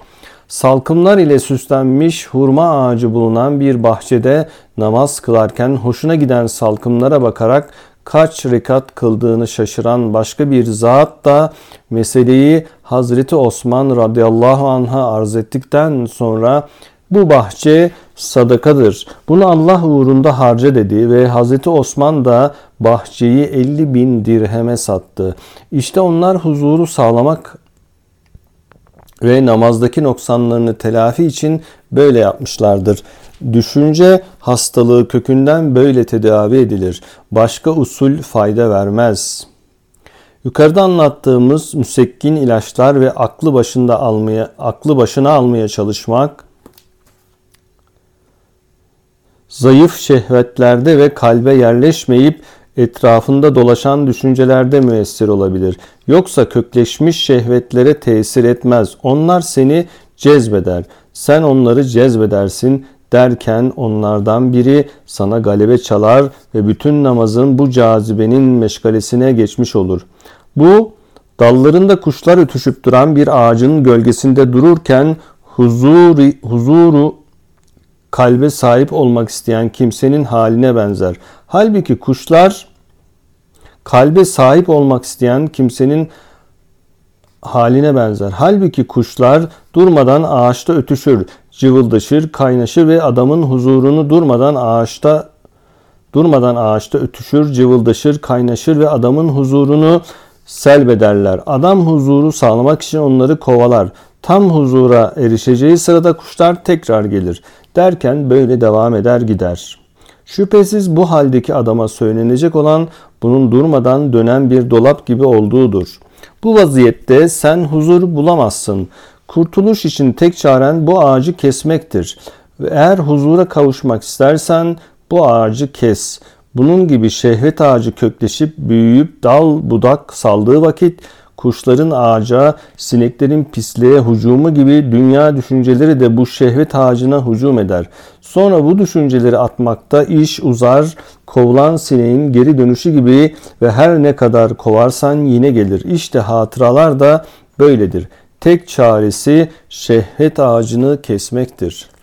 S1: Salkımlar ile süslenmiş hurma ağacı bulunan bir bahçede namaz kılarken hoşuna giden salkımlara bakarak kaç rekat kıldığını şaşıran başka bir zat da meseleyi Hazreti Osman radıyallahu anh'a arz ettikten sonra bu bahçe sadakadır. Bunu Allah uğrunda harca dedi ve Hazreti Osman da bahçeyi 50 bin dirheme sattı. İşte onlar huzuru sağlamak ve namazdaki noksanlarını telafi için böyle yapmışlardır. Düşünce hastalığı kökünden böyle tedavi edilir. Başka usul fayda vermez. Yukarıda anlattığımız müsekkin ilaçlar ve aklı başında almaya aklı başına almaya çalışmak zayıf şehvetlerde ve kalbe yerleşmeyip etrafında dolaşan düşüncelerde müessir olabilir. Yoksa kökleşmiş şehvetlere tesir etmez. Onlar seni cezbeder. Sen onları cezbedersin. derken onlardan biri sana galebe çalar ve bütün namazın bu cazibenin meşgalesine geçmiş olur. Bu dallarında kuşlar ötüşüp duran bir ağacın gölgesinde dururken huzuri, huzuru kalbe sahip olmak isteyen kimsenin haline benzer. Halbuki kuşlar kalbe sahip olmak isteyen kimsenin haline benzer. Halbuki kuşlar durmadan ağaçta ötüşür, cıvıldaşır, kaynaşır ve adamın huzurunu durmadan ağaçta durmadan ağaçta ötüşür, cıvıldaşır, kaynaşır ve adamın huzurunu selbederler. Adam huzuru sağlamak için onları kovalar. Tam huzura erişeceği sırada kuşlar tekrar gelir. Derken böyle devam eder gider. Şüphesiz bu haldeki adama söylenecek olan bunun durmadan dönen bir dolap gibi olduğudur. Bu vaziyette sen huzur bulamazsın. Kurtuluş için tek çaren bu ağacı kesmektir. Ve eğer huzura kavuşmak istersen bu ağacı kes. Bunun gibi şehvet ağacı kökleşip büyüyüp dal budak saldığı vakit kuşların ağaca, sineklerin pisliğe hücumu gibi dünya düşünceleri de bu şehvet ağacına hücum eder. Sonra bu düşünceleri atmakta iş uzar, kovulan sineğin geri dönüşü gibi ve her ne kadar kovarsan yine gelir. İşte hatıralar da böyledir. Tek çaresi şehvet ağacını kesmektir.''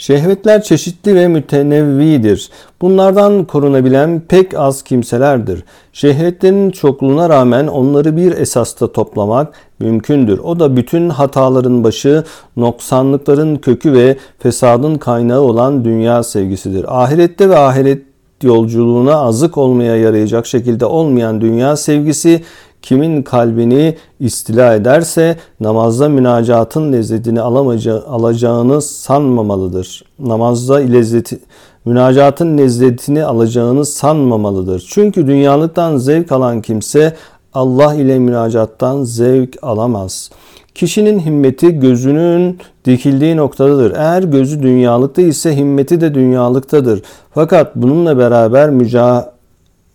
S1: Şehvetler çeşitli ve mütenevvidir. Bunlardan korunabilen pek az kimselerdir. Şehvetlerin çokluğuna rağmen onları bir esasta toplamak mümkündür. O da bütün hataların başı, noksanlıkların kökü ve fesadın kaynağı olan dünya sevgisidir. Ahirette ve ahiret yolculuğuna azık olmaya yarayacak şekilde olmayan dünya sevgisi kimin kalbini istila ederse namazda münacatın lezzetini alacağını sanmamalıdır. Namazda lezzeti, münacatın lezzetini alacağını sanmamalıdır. Çünkü dünyalıktan zevk alan kimse Allah ile münacattan zevk alamaz. Kişinin himmeti gözünün dikildiği noktadadır. Eğer gözü dünyalıkta ise himmeti de dünyalıktadır. Fakat bununla beraber mücadele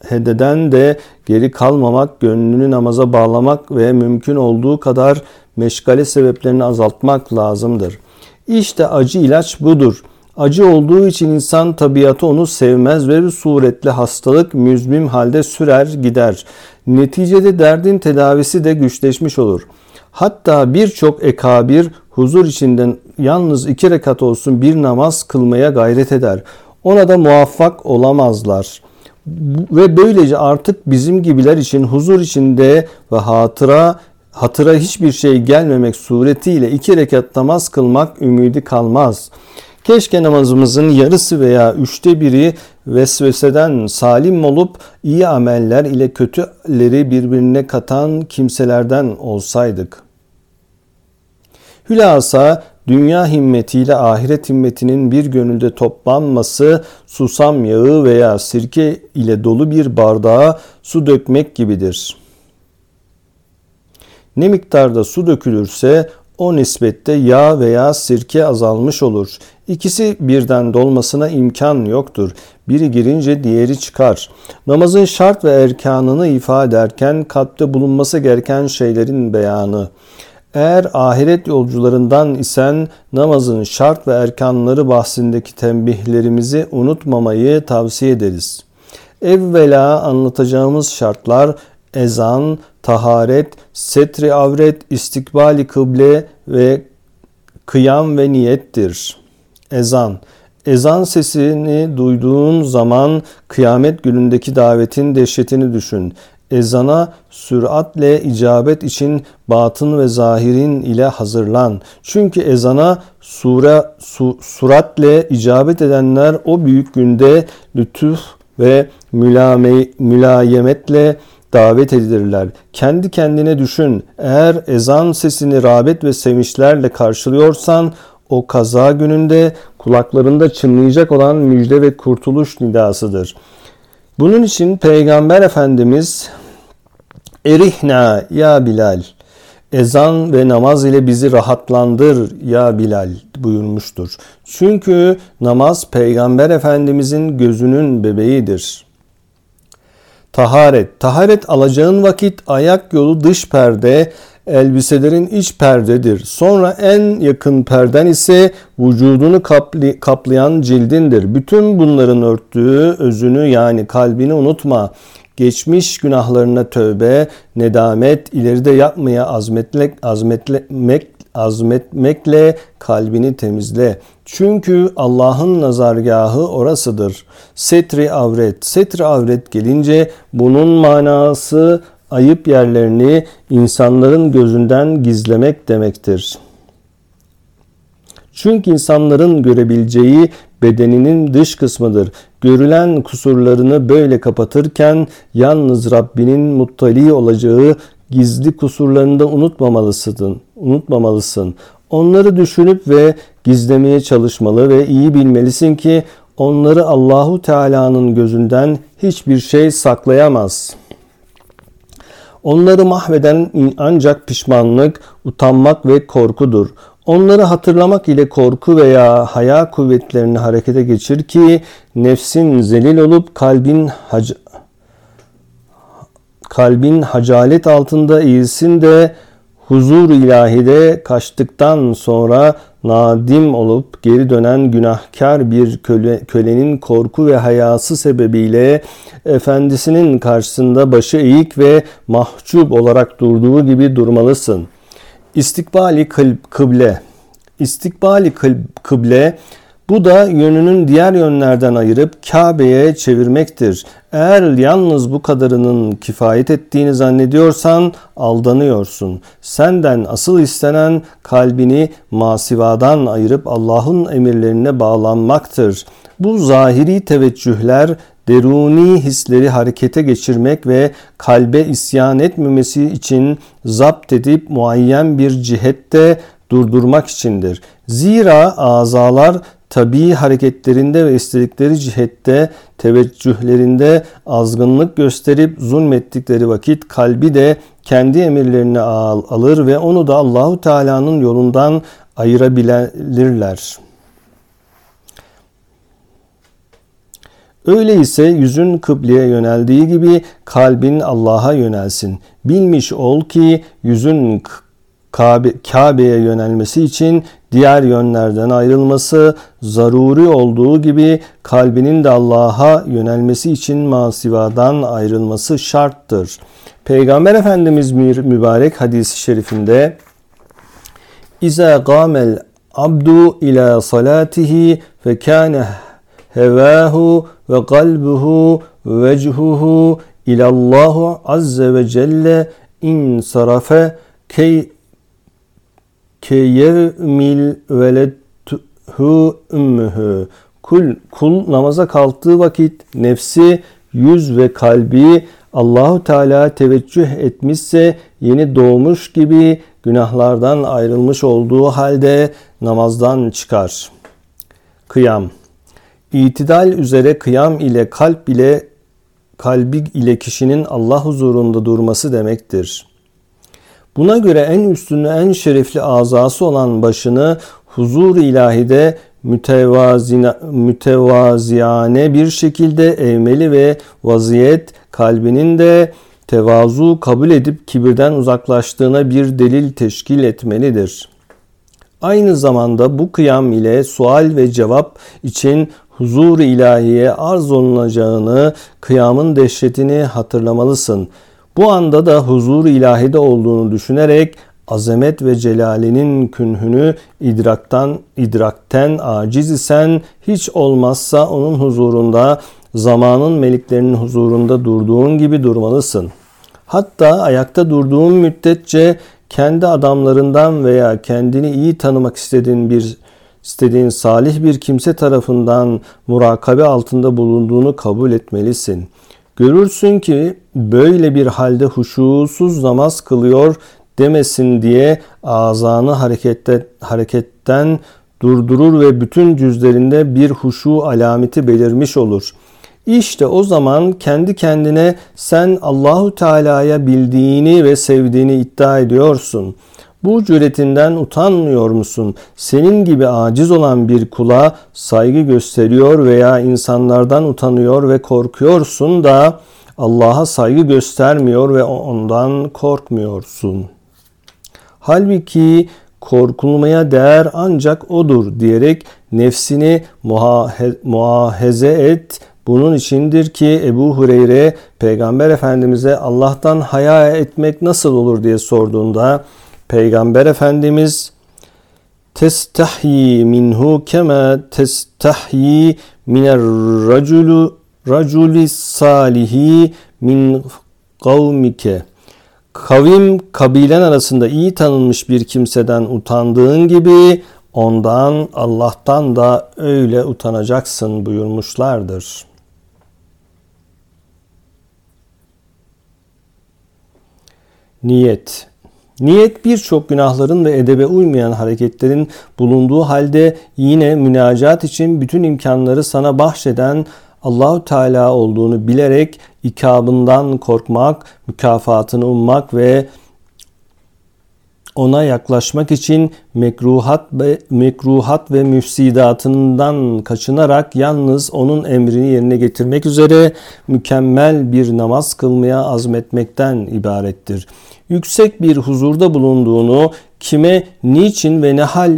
S1: hededen de geri kalmamak, gönlünü namaza bağlamak ve mümkün olduğu kadar meşgale sebeplerini azaltmak lazımdır. İşte acı ilaç budur. Acı olduğu için insan tabiatı onu sevmez ve suretli hastalık müzmim halde sürer gider. Neticede derdin tedavisi de güçleşmiş olur. Hatta birçok ekabir huzur içinden yalnız iki rekat olsun bir namaz kılmaya gayret eder. Ona da muvaffak olamazlar.'' Ve böylece artık bizim gibiler için huzur içinde ve hatıra hatıra hiçbir şey gelmemek suretiyle iki rekat namaz kılmak ümidi kalmaz. Keşke namazımızın yarısı veya üçte biri vesveseden salim olup iyi ameller ile kötüleri birbirine katan kimselerden olsaydık. Hülasa dünya himmetiyle ahiret himmetinin bir gönülde toplanması susam yağı veya sirke ile dolu bir bardağa su dökmek gibidir. Ne miktarda su dökülürse o nispette yağ veya sirke azalmış olur. İkisi birden dolmasına imkan yoktur. Biri girince diğeri çıkar. Namazın şart ve erkanını ifade ederken kalpte bulunması gereken şeylerin beyanı. Eğer ahiret yolcularından isen namazın şart ve erkanları bahsindeki tembihlerimizi unutmamayı tavsiye ederiz. Evvela anlatacağımız şartlar ezan, taharet, setri avret, istikbali kıble ve kıyam ve niyettir. Ezan Ezan sesini duyduğun zaman kıyamet günündeki davetin dehşetini düşün ezana süratle icabet için batın ve zahirin ile hazırlan. Çünkü ezana sure, su, suratle icabet edenler o büyük günde lütuf ve mülame, mülayemetle davet edilirler. Kendi kendine düşün. Eğer ezan sesini rağbet ve sevinçlerle karşılıyorsan o kaza gününde kulaklarında çınlayacak olan müjde ve kurtuluş nidasıdır.'' Bunun için Peygamber Efendimiz Erihna ya Bilal ezan ve namaz ile bizi rahatlandır ya Bilal buyurmuştur. Çünkü namaz Peygamber Efendimizin gözünün bebeğidir. Taharet. Taharet alacağın vakit ayak yolu dış perde, elbiselerin iç perdedir. Sonra en yakın perden ise vücudunu kaplayan cildindir. Bütün bunların örttüğü özünü yani kalbini unutma. Geçmiş günahlarına tövbe, nedamet, ileride yapmaya azmetmek, azmetmek, azmetmekle kalbini temizle. Çünkü Allah'ın nazargahı orasıdır. Setri avret. Setri avret gelince bunun manası ayıp yerlerini insanların gözünden gizlemek demektir. Çünkü insanların görebileceği bedeninin dış kısmıdır. Görülen kusurlarını böyle kapatırken yalnız Rabbinin muttali olacağı gizli kusurlarını da unutmamalısın. Unutmamalısın. Onları düşünüp ve gizlemeye çalışmalı ve iyi bilmelisin ki onları Allahu Teala'nın gözünden hiçbir şey saklayamaz. Onları mahveden ancak pişmanlık, utanmak ve korkudur. Onları hatırlamak ile korku veya haya kuvvetlerini harekete geçir ki nefsin zelil olup kalbin hac kalbin hacalet altında eğilsin de huzur ilahide kaçtıktan sonra nadim olup geri dönen günahkar bir köle, kölenin korku ve hayası sebebiyle efendisinin karşısında başı eğik ve mahcup olarak durduğu gibi durmalısın. İstikbali kıble İstikbali kıble bu da yönünün diğer yönlerden ayırıp Kabe'ye çevirmektir. Eğer yalnız bu kadarının kifayet ettiğini zannediyorsan aldanıyorsun. Senden asıl istenen kalbini masivadan ayırıp Allah'ın emirlerine bağlanmaktır. Bu zahiri teveccühler deruni hisleri harekete geçirmek ve kalbe isyan etmemesi için zapt edip muayyen bir cihette durdurmak içindir. Zira azalar tabii hareketlerinde ve istedikleri cihette teveccühlerinde azgınlık gösterip zulmettikleri vakit kalbi de kendi emirlerini al, alır ve onu da Allahu Teala'nın yolundan ayırabilirler. Öyleyse yüzün kıbleye yöneldiği gibi kalbin Allah'a yönelsin. Bilmiş ol ki yüzün Kabe, Kabe'ye yönelmesi için diğer yönlerden ayrılması zaruri olduğu gibi kalbinin de Allah'a yönelmesi için masivadan ayrılması şarttır. Peygamber Efendimiz mübarek hadisi şerifinde İza gamel abdu ila salatihi fe kana hevahu ve kalbuhu ve vechuhu ilallahu azze ve celle in sarafe key ke yevmil velethu ümmühü. Kul, kul namaza kalktığı vakit nefsi, yüz ve kalbi Allahu Teala teveccüh etmişse yeni doğmuş gibi günahlardan ayrılmış olduğu halde namazdan çıkar. Kıyam İtidal üzere kıyam ile kalp ile kalbi ile kişinin Allah huzurunda durması demektir. Buna göre en üstünlü en şerefli azası olan başını huzur ilahide mütevaziyane bir şekilde eğmeli ve vaziyet kalbinin de tevazu kabul edip kibirden uzaklaştığına bir delil teşkil etmelidir. Aynı zamanda bu kıyam ile sual ve cevap için huzur ilahiye arz olunacağını, kıyamın dehşetini hatırlamalısın.'' Bu anda da huzur ilahide olduğunu düşünerek azamet ve celalinin künhünü idraktan idrakten aciz isen hiç olmazsa onun huzurunda zamanın meliklerinin huzurunda durduğun gibi durmalısın. Hatta ayakta durduğun müddetçe kendi adamlarından veya kendini iyi tanımak istediğin bir istediğin salih bir kimse tarafından murakabe altında bulunduğunu kabul etmelisin. Görürsün ki böyle bir halde huşusuz namaz kılıyor demesin diye azanı harekette, hareketten durdurur ve bütün cüzlerinde bir huşu alameti belirmiş olur. İşte o zaman kendi kendine sen Allahu Teala'ya bildiğini ve sevdiğini iddia ediyorsun. Bu cüretinden utanmıyor musun? Senin gibi aciz olan bir kula saygı gösteriyor veya insanlardan utanıyor ve korkuyorsun da Allah'a saygı göstermiyor ve ondan korkmuyorsun. Halbuki korkulmaya değer ancak odur diyerek nefsini muaheze et. Bunun içindir ki Ebu Hureyre Peygamber Efendimiz'e Allah'tan haya etmek nasıl olur diye sorduğunda Peygamber Efendimiz testahyi minhu kema testahyi miner raculu raculi salihi min kavmike kavim kabilen arasında iyi tanınmış bir kimseden utandığın gibi ondan Allah'tan da öyle utanacaksın buyurmuşlardır. Niyet Niyet birçok günahların ve edebe uymayan hareketlerin bulunduğu halde yine münacat için bütün imkanları sana bahşeden Allahu Teala olduğunu bilerek ikabından korkmak, mükafatını ummak ve ona yaklaşmak için mekruhat ve mekruhat ve müfsidatından kaçınarak yalnız onun emrini yerine getirmek üzere mükemmel bir namaz kılmaya azmetmekten ibarettir. Yüksek bir huzurda bulunduğunu, kime, niçin ve ne hal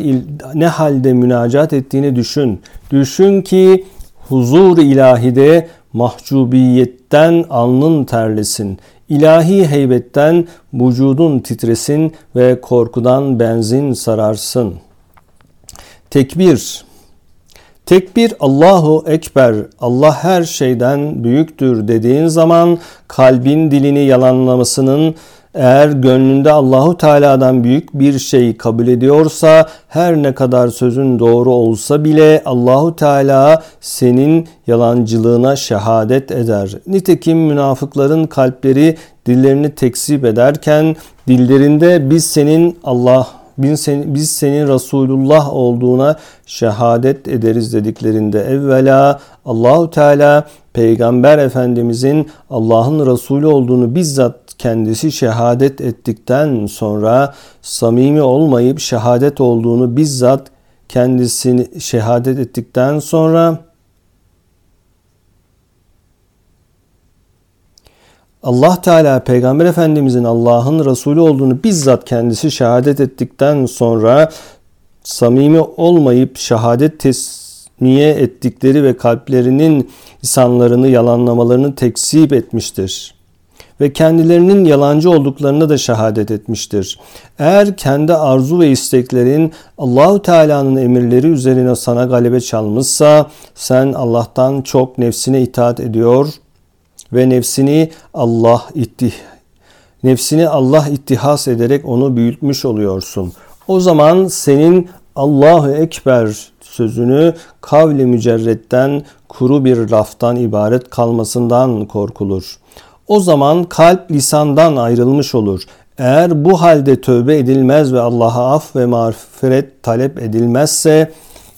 S1: ne halde münacat ettiğini düşün. Düşün ki huzur ilahide mahcubiyetten alnın terlesin. İlahi heybetten vücudun titresin ve korkudan benzin sararsın. Tekbir Tekbir Allahu Ekber, Allah her şeyden büyüktür dediğin zaman kalbin dilini yalanlamasının eğer gönlünde Allahu Teala'dan büyük bir şey kabul ediyorsa her ne kadar sözün doğru olsa bile Allahu Teala senin yalancılığına şehadet eder. Nitekim münafıkların kalpleri dillerini tekzip ederken dillerinde biz senin Allah biz senin, biz senin Resulullah olduğuna şehadet ederiz dediklerinde evvela Allahu Teala Peygamber Efendimizin Allah'ın Resulü olduğunu bizzat kendisi şehadet ettikten sonra samimi olmayıp şehadet olduğunu bizzat kendisini şehadet ettikten sonra Allah Teala Peygamber Efendimizin Allah'ın Resulü olduğunu bizzat kendisi şehadet ettikten sonra samimi olmayıp şehadet tesmiye ettikleri ve kalplerinin insanlarını yalanlamalarını tekzip etmiştir ve kendilerinin yalancı olduklarını da şehadet etmiştir. Eğer kendi arzu ve isteklerin Allahu Teala'nın emirleri üzerine sana galebe çalmışsa sen Allah'tan çok nefsine itaat ediyor ve nefsini Allah ittih nefsini Allah ittihas ederek onu büyütmüş oluyorsun. O zaman senin Allahu Ekber sözünü kavli mücerretten kuru bir laftan ibaret kalmasından korkulur. O zaman kalp lisandan ayrılmış olur. Eğer bu halde tövbe edilmez ve Allah'a af ve mağfiret talep edilmezse,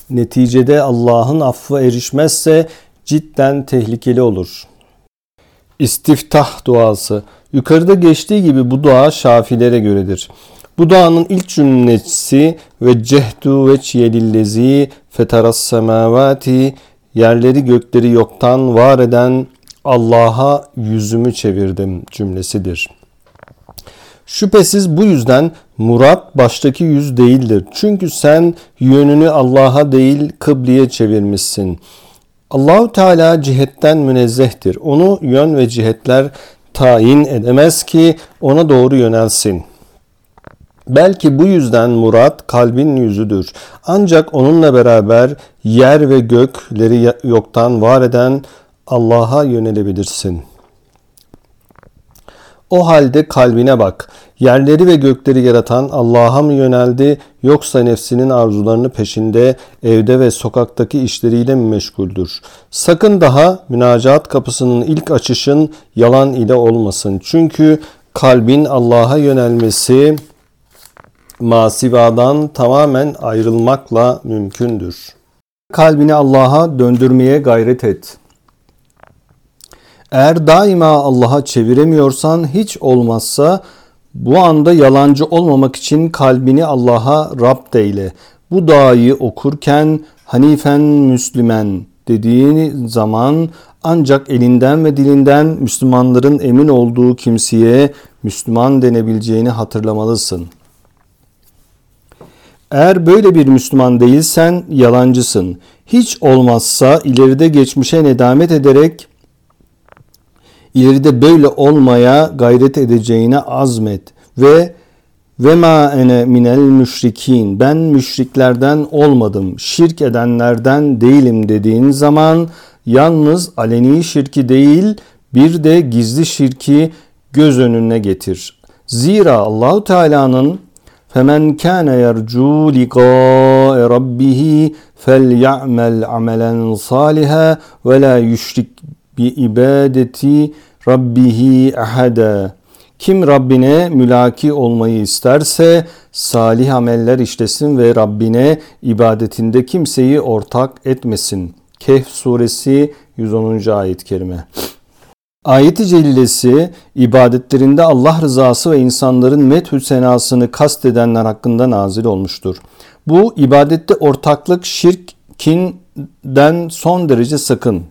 S1: neticede Allah'ın affı erişmezse cidden tehlikeli olur. İstiftah duası Yukarıda geçtiği gibi bu dua şafilere göredir. Bu duanın ilk cümlesi ve cehdu ve çiyelillezi fetaras semavati yerleri gökleri yoktan var eden Allah'a yüzümü çevirdim cümlesidir. Şüphesiz bu yüzden murat baştaki yüz değildir. Çünkü sen yönünü Allah'a değil kıbleye çevirmişsin. Allahu Teala cihetten münezzehtir. Onu yön ve cihetler tayin edemez ki ona doğru yönelsin. Belki bu yüzden murat kalbin yüzüdür. Ancak onunla beraber yer ve gökleri yoktan var eden Allah'a yönelebilirsin. O halde kalbine bak. Yerleri ve gökleri yaratan Allah'a mı yöneldi yoksa nefsinin arzularını peşinde evde ve sokaktaki işleriyle mi meşguldür? Sakın daha münacat kapısının ilk açışın yalan ile olmasın. Çünkü kalbin Allah'a yönelmesi masivadan tamamen ayrılmakla mümkündür. Kalbini Allah'a döndürmeye gayret et. Eğer daima Allah'a çeviremiyorsan hiç olmazsa bu anda yalancı olmamak için kalbini Allah'a Rab eyle. Bu duayı okurken Hanifen Müslümen dediğin zaman ancak elinden ve dilinden Müslümanların emin olduğu kimseye Müslüman denebileceğini hatırlamalısın.'' Eğer böyle bir Müslüman değilsen yalancısın. Hiç olmazsa ileride geçmişe nedamet ederek ileride böyle olmaya gayret edeceğine azmet ve ve ma ene minel müşrikin ben müşriklerden olmadım şirk edenlerden değilim dediğin zaman yalnız aleni şirki değil bir de gizli şirki göz önüne getir. Zira Allahu Teala'nın فَمَنْ كَانَ يَرْجُو لِقَاءَ رَبِّهِ فَلْيَعْمَلْ عَمَلًا صَالِحًا وَلَا يُشْرِكْ bi ibadeti rabbihi ahada. Kim Rabbine mülaki olmayı isterse salih ameller işlesin ve Rabbine ibadetinde kimseyi ortak etmesin. Kehf suresi 110. ayet-i kerime. Ayet-i Celilesi ibadetlerinde Allah rızası ve insanların methü senasını kastedenler hakkında nazil olmuştur. Bu ibadette ortaklık şirk, kinden son derece sakın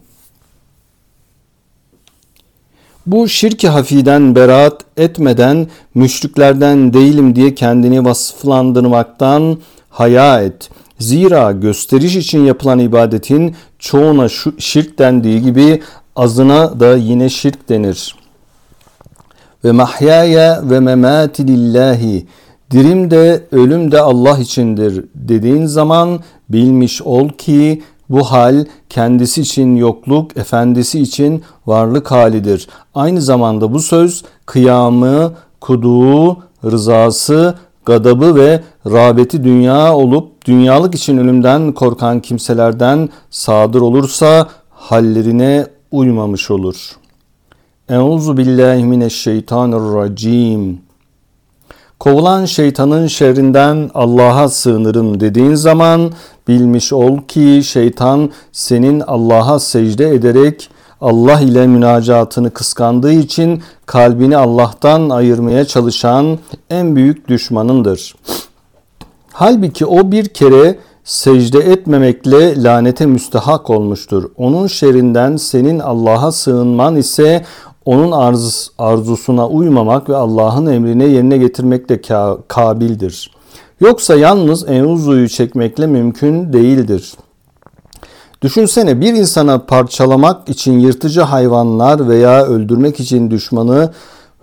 S1: bu şirki hafiden beraat etmeden müşriklerden değilim diye kendini vasıflandırmaktan haya et. Zira gösteriş için yapılan ibadetin çoğuna şirk dendiği gibi azına da yine şirk denir. Ve mahyaya ve memati lillahi dirim de ölüm de Allah içindir dediğin zaman bilmiş ol ki bu hal kendisi için yokluk, efendisi için varlık halidir. Aynı zamanda bu söz kıyamı, kuduğu, rızası, gadabı ve rağbeti dünya olup dünyalık için ölümden korkan kimselerden sadır olursa hallerine uymamış olur. Euzu billahi mineşşeytanirracim. Kovulan şeytanın şerrinden Allah'a sığınırım dediğin zaman bilmiş ol ki şeytan senin Allah'a secde ederek Allah ile münacatını kıskandığı için kalbini Allah'tan ayırmaya çalışan en büyük düşmanındır. Halbuki o bir kere secde etmemekle lanete müstehak olmuştur. Onun şerrinden senin Allah'a sığınman ise onun arz, arzusuna uymamak ve Allah'ın emrine yerine getirmekle kabildir. Yoksa yalnız envuzuyu çekmekle mümkün değildir. Düşünsene bir insana parçalamak için yırtıcı hayvanlar veya öldürmek için düşmanı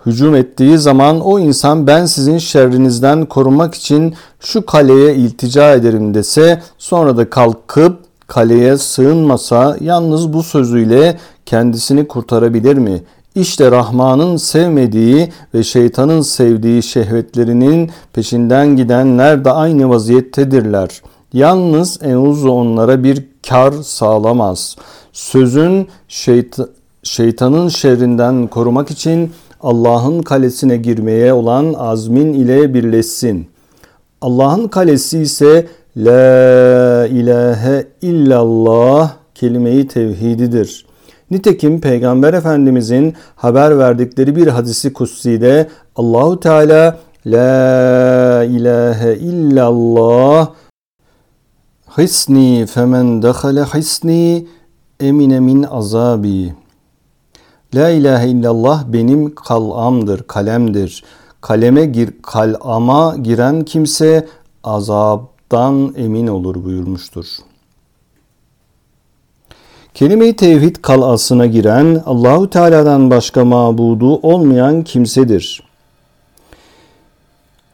S1: hücum ettiği zaman o insan ben sizin şerrinizden korunmak için şu kaleye iltica ederim dese sonra da kalkıp kaleye sığınmasa yalnız bu sözüyle kendisini kurtarabilir mi? İşte Rahman'ın sevmediği ve şeytanın sevdiği şehvetlerinin peşinden gidenler de aynı vaziyettedirler. Yalnız Euzu onlara bir kar sağlamaz. Sözün şeyt şeytanın şerrinden korumak için Allah'ın kalesine girmeye olan azmin ile birleşsin. Allah'ın kalesi ise La ilahe illallah kelime-i tevhididir. Nitekim Peygamber Efendimizin haber verdikleri bir hadisi kutsi'de Allahu Teala La ilahe illallah Hisni femen dehale hisni emine min azabi. La ilahe illallah benim kalamdır, kalemdir. Kaleme gir, kalama giren kimse azaptan emin olur buyurmuştur. Kelime-i tevhid kalasına giren Allahu Teala'dan başka mabudu olmayan kimsedir.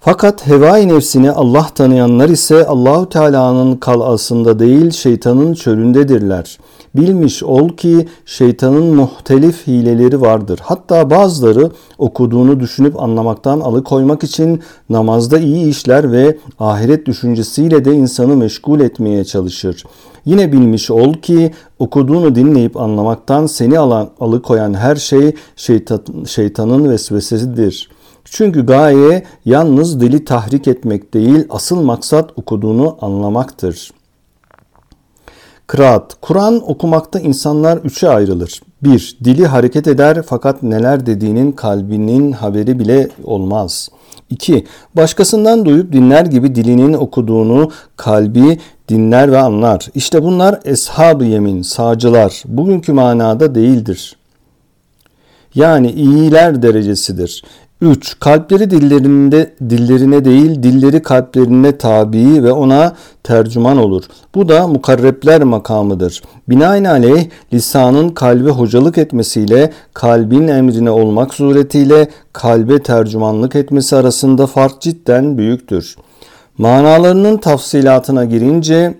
S1: Fakat hevai nefsini Allah tanıyanlar ise Allahu Teala'nın kalasında değil şeytanın çölündedirler. Bilmiş ol ki şeytanın muhtelif hileleri vardır. Hatta bazıları okuduğunu düşünüp anlamaktan alıkoymak için namazda iyi işler ve ahiret düşüncesiyle de insanı meşgul etmeye çalışır. Yine bilmiş ol ki okuduğunu dinleyip anlamaktan seni alan, alıkoyan her şey şeytan, şeytanın vesvesesidir.'' Çünkü gaye yalnız dili tahrik etmek değil, asıl maksat okuduğunu anlamaktır. Kıraat. Kur'an okumakta insanlar üçe ayrılır. 1. Dili hareket eder fakat neler dediğinin kalbinin haberi bile olmaz. 2. Başkasından duyup dinler gibi dilinin okuduğunu kalbi dinler ve anlar. İşte bunlar eshab-ı yemin, sağcılar. Bugünkü manada değildir. Yani iyiler derecesidir. 3. Kalpleri dillerinde dillerine değil dilleri kalplerine tabi ve ona tercüman olur. Bu da mukarrepler makamıdır. Binaenaleyh lisanın kalbe hocalık etmesiyle kalbin emrine olmak suretiyle kalbe tercümanlık etmesi arasında fark cidden büyüktür. Manalarının tafsilatına girince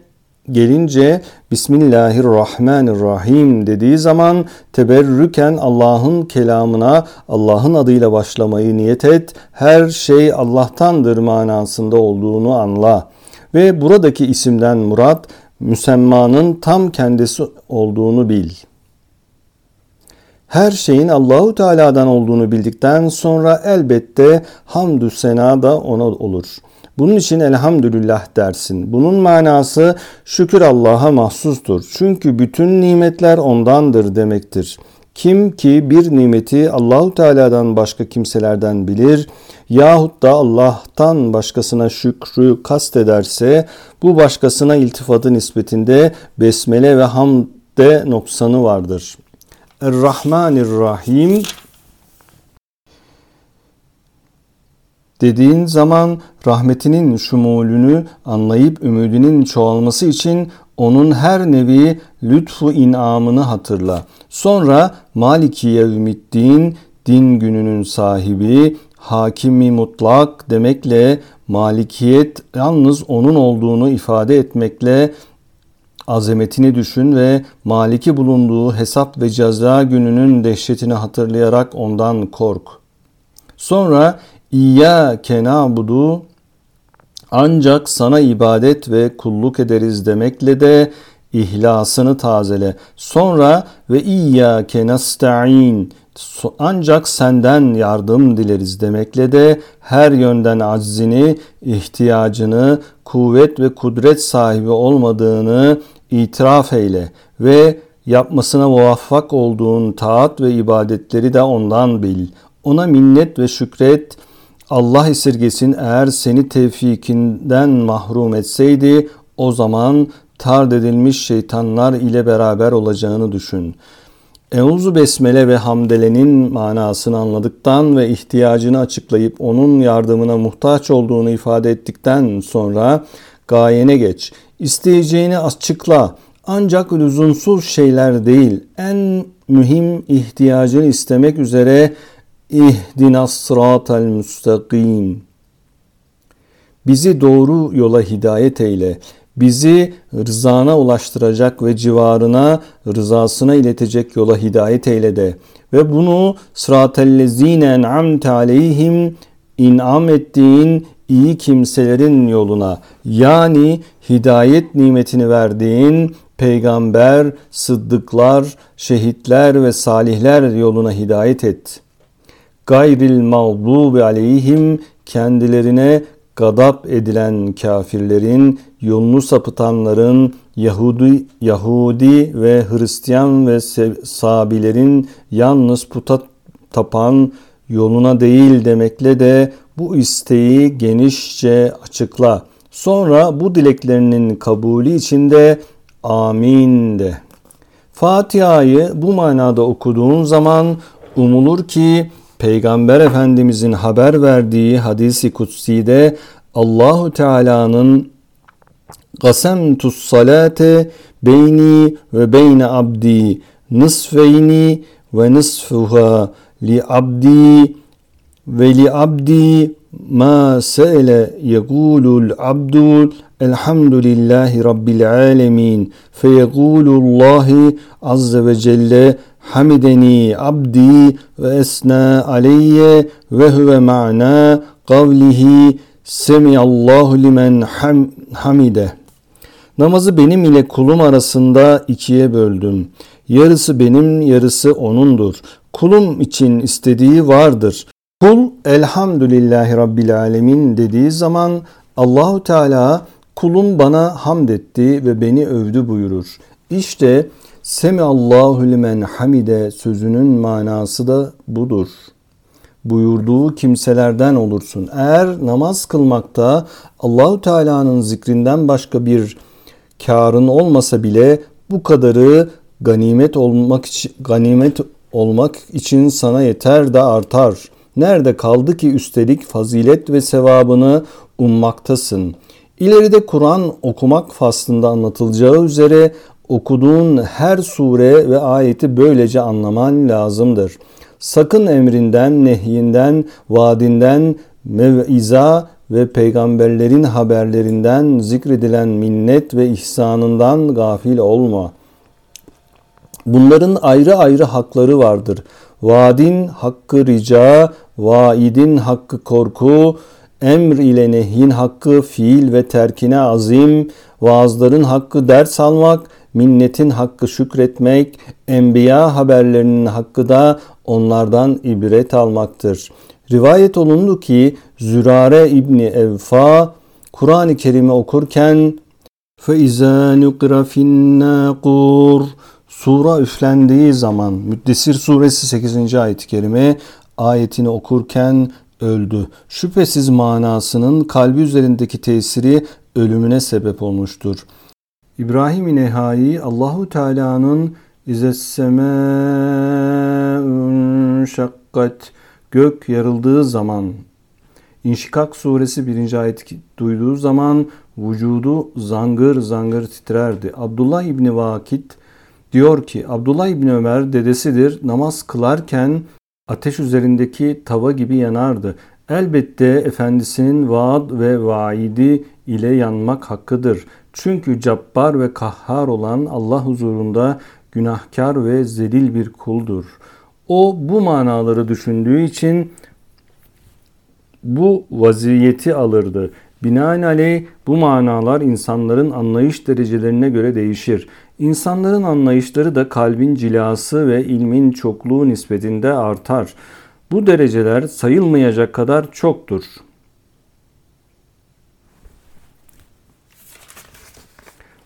S1: gelince Bismillahirrahmanirrahim dediği zaman teberrüken Allah'ın kelamına Allah'ın adıyla başlamayı niyet et. Her şey Allah'tandır manasında olduğunu anla. Ve buradaki isimden murat müsemmanın tam kendisi olduğunu bil. Her şeyin Allahu Teala'dan olduğunu bildikten sonra elbette hamdü sena da ona olur.'' Bunun için elhamdülillah dersin. Bunun manası şükür Allah'a mahsustur. Çünkü bütün nimetler ondandır demektir. Kim ki bir nimeti Allahu Teala'dan başka kimselerden bilir yahut da Allah'tan başkasına şükrü kastederse bu başkasına iltifatı nispetinde besmele ve hamde noksanı vardır. Er-Rahmanir-Rahim dediğin zaman rahmetinin şumulünü anlayıp ümidinin çoğalması için onun her nevi lütfu inamını hatırla. Sonra Maliki Yevmiddin din gününün sahibi, hakimi mutlak demekle malikiyet yalnız onun olduğunu ifade etmekle azametini düşün ve maliki bulunduğu hesap ve ceza gününün dehşetini hatırlayarak ondan kork. Sonra İyyâke na'budu ancak sana ibadet ve kulluk ederiz demekle de ihlasını tazele. Sonra ve İyyâke nasta'in ancak senden yardım dileriz demekle de her yönden aczini, ihtiyacını, kuvvet ve kudret sahibi olmadığını itiraf eyle ve yapmasına muvaffak olduğun taat ve ibadetleri de ondan bil. Ona minnet ve şükret, Allah esirgesin eğer seni tevfikinden mahrum etseydi o zaman tard edilmiş şeytanlar ile beraber olacağını düşün. Euzu besmele ve hamdelenin manasını anladıktan ve ihtiyacını açıklayıp onun yardımına muhtaç olduğunu ifade ettikten sonra gayene geç. İsteyeceğini açıkla. Ancak lüzumsuz şeyler değil, en mühim ihtiyacını istemek üzere İhdinas sıratel müstakim. Bizi doğru yola hidayet eyle. Bizi rızana ulaştıracak ve civarına rızasına iletecek yola hidayet eyle de. Ve bunu sıratellezine en'amte aleyhim inam ettiğin iyi kimselerin yoluna yani hidayet nimetini verdiğin peygamber, sıddıklar, şehitler ve salihler yoluna hidayet et.'' Gayril mağdubi aleyhim kendilerine gadap edilen kafirlerin, yolunu sapıtanların, Yahudi, Yahudi ve Hristiyan ve Sabilerin yalnız puta tapan yoluna değil demekle de bu isteği genişçe açıkla. Sonra bu dileklerinin kabulü içinde amin de. Fatiha'yı bu manada okuduğun zaman umulur ki Peygamber Efendimizin haber verdiği hadisi kutsi'de Allahu Teala'nın Qasemtus salate beyni ve beyne abdi nisfeyni ve nisfuha li abdi ve li abdi ma se'ele yegulul abdul elhamdülillahi rabbil alemin. Feyegulullahi azze ve celle hamideni abdi ve esna aleyye ve huve ma'na kavlihi semiyallahu limen ham, hamide. Namazı benim ile kulum arasında ikiye böldüm. Yarısı benim, yarısı onundur. Kulum için istediği vardır. Kul elhamdülillahi rabbil alemin dediği zaman Allahu Teala kulum bana hamd etti ve beni övdü buyurur. İşte Semi Allahu limen hamide sözünün manası da budur. Buyurduğu kimselerden olursun. Eğer namaz kılmakta Allahu Teala'nın zikrinden başka bir karın olmasa bile bu kadarı ganimet olmak için, ganimet olmak için sana yeter de artar. Nerede kaldı ki üstelik fazilet ve sevabını ummaktasın. İleride Kur'an okumak faslında anlatılacağı üzere okuduğun her sure ve ayeti böylece anlaman lazımdır. Sakın emrinden, nehyinden, vaadinden, mev'iza ve peygamberlerin haberlerinden zikredilen minnet ve ihsanından gafil olma. Bunların ayrı ayrı hakları vardır. Vaadin hakkı rica, vaidin hakkı korku, emr ile nehyin hakkı fiil ve terkine azim, vaazların hakkı ders almak, minnetin hakkı şükretmek, enbiya haberlerinin hakkı da onlardan ibret almaktır. Rivayet olundu ki Zürare İbni Evfa Kur'an-ı Kerim'i okurken فَاِذَا نُقْرَ فِي النَّاقُورِ Sura üflendiği zaman Müddessir suresi 8. ayet-i kerime ayetini okurken öldü. Şüphesiz manasının kalbi üzerindeki tesiri ölümüne sebep olmuştur. İbrahim Nehai Allahu Teala'nın İzessemâ'un şakkat gök yarıldığı zaman İnşikak suresi 1. ayet duyduğu zaman vücudu zangır zangır titrerdi. Abdullah İbni Vakit diyor ki Abdullah İbni Ömer dedesidir namaz kılarken ateş üzerindeki tava gibi yanardı. Elbette efendisinin vaad ve vaidi ile yanmak hakkıdır. Çünkü cabbar ve kahhar olan Allah huzurunda günahkar ve zelil bir kuldur. O bu manaları düşündüğü için bu vaziyeti alırdı. Binaenaleyh bu manalar insanların anlayış derecelerine göre değişir. İnsanların anlayışları da kalbin cilası ve ilmin çokluğu nispetinde artar. Bu dereceler sayılmayacak kadar çoktur.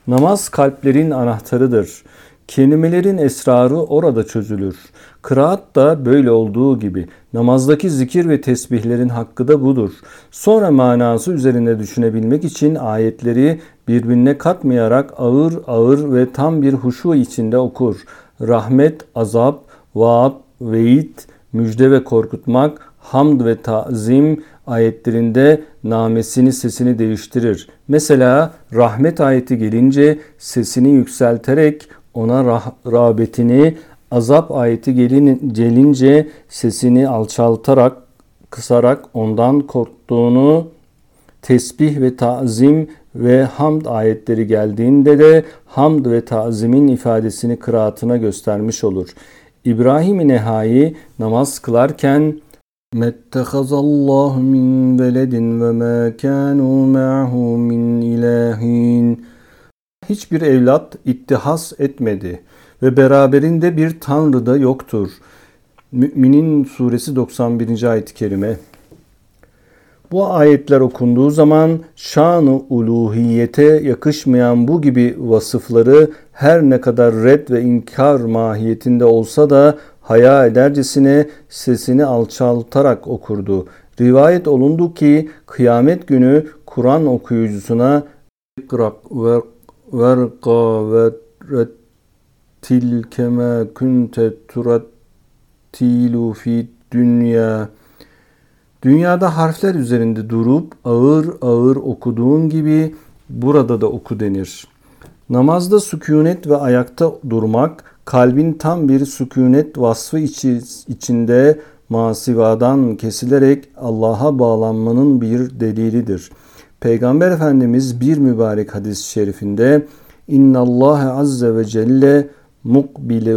S1: Namaz kalplerin anahtarıdır. Kelimelerin esrarı orada çözülür. Kıraat da böyle olduğu gibi. Namazdaki zikir ve tesbihlerin hakkı da budur. Sonra manası üzerinde düşünebilmek için ayetleri birbirine katmayarak ağır ağır ve tam bir huşu içinde okur. Rahmet, azap, vaat, veid, müjde ve korkutmak, hamd ve tazim ayetlerinde namesini sesini değiştirir. Mesela rahmet ayeti gelince sesini yükselterek ona rah- rağbetini, azap ayeti gelin, gelince sesini alçaltarak, kısarak ondan korktuğunu tesbih ve tazim ve hamd ayetleri geldiğinde de hamd ve tazimin ifadesini kıraatına göstermiş olur. İbrahim-i Nehai namaz kılarken Mettehazallahu min veledin ve ma kanu ma'hu min ilahin Hiçbir evlat ittihas etmedi ve beraberinde bir tanrı da yoktur. Müminin suresi 91. ayet-i kerime. Bu ayetler okunduğu zaman şanı uluhiyete yakışmayan bu gibi vasıfları her ne kadar red ve inkar mahiyetinde olsa da haya edercesine sesini alçaltarak okurdu. Rivayet olundu ki kıyamet günü Kur'an okuyucusuna verqa ve rettil kema kunte turattilu fi dünya Dünyada harfler üzerinde durup ağır ağır okuduğun gibi burada da oku denir. Namazda sükunet ve ayakta durmak kalbin tam bir sükunet vasfı içi, içinde masivadan kesilerek Allah'a bağlanmanın bir delilidir. Peygamber Efendimiz bir mübarek hadis-i şerifinde İnna Allah azze ve celle mukbile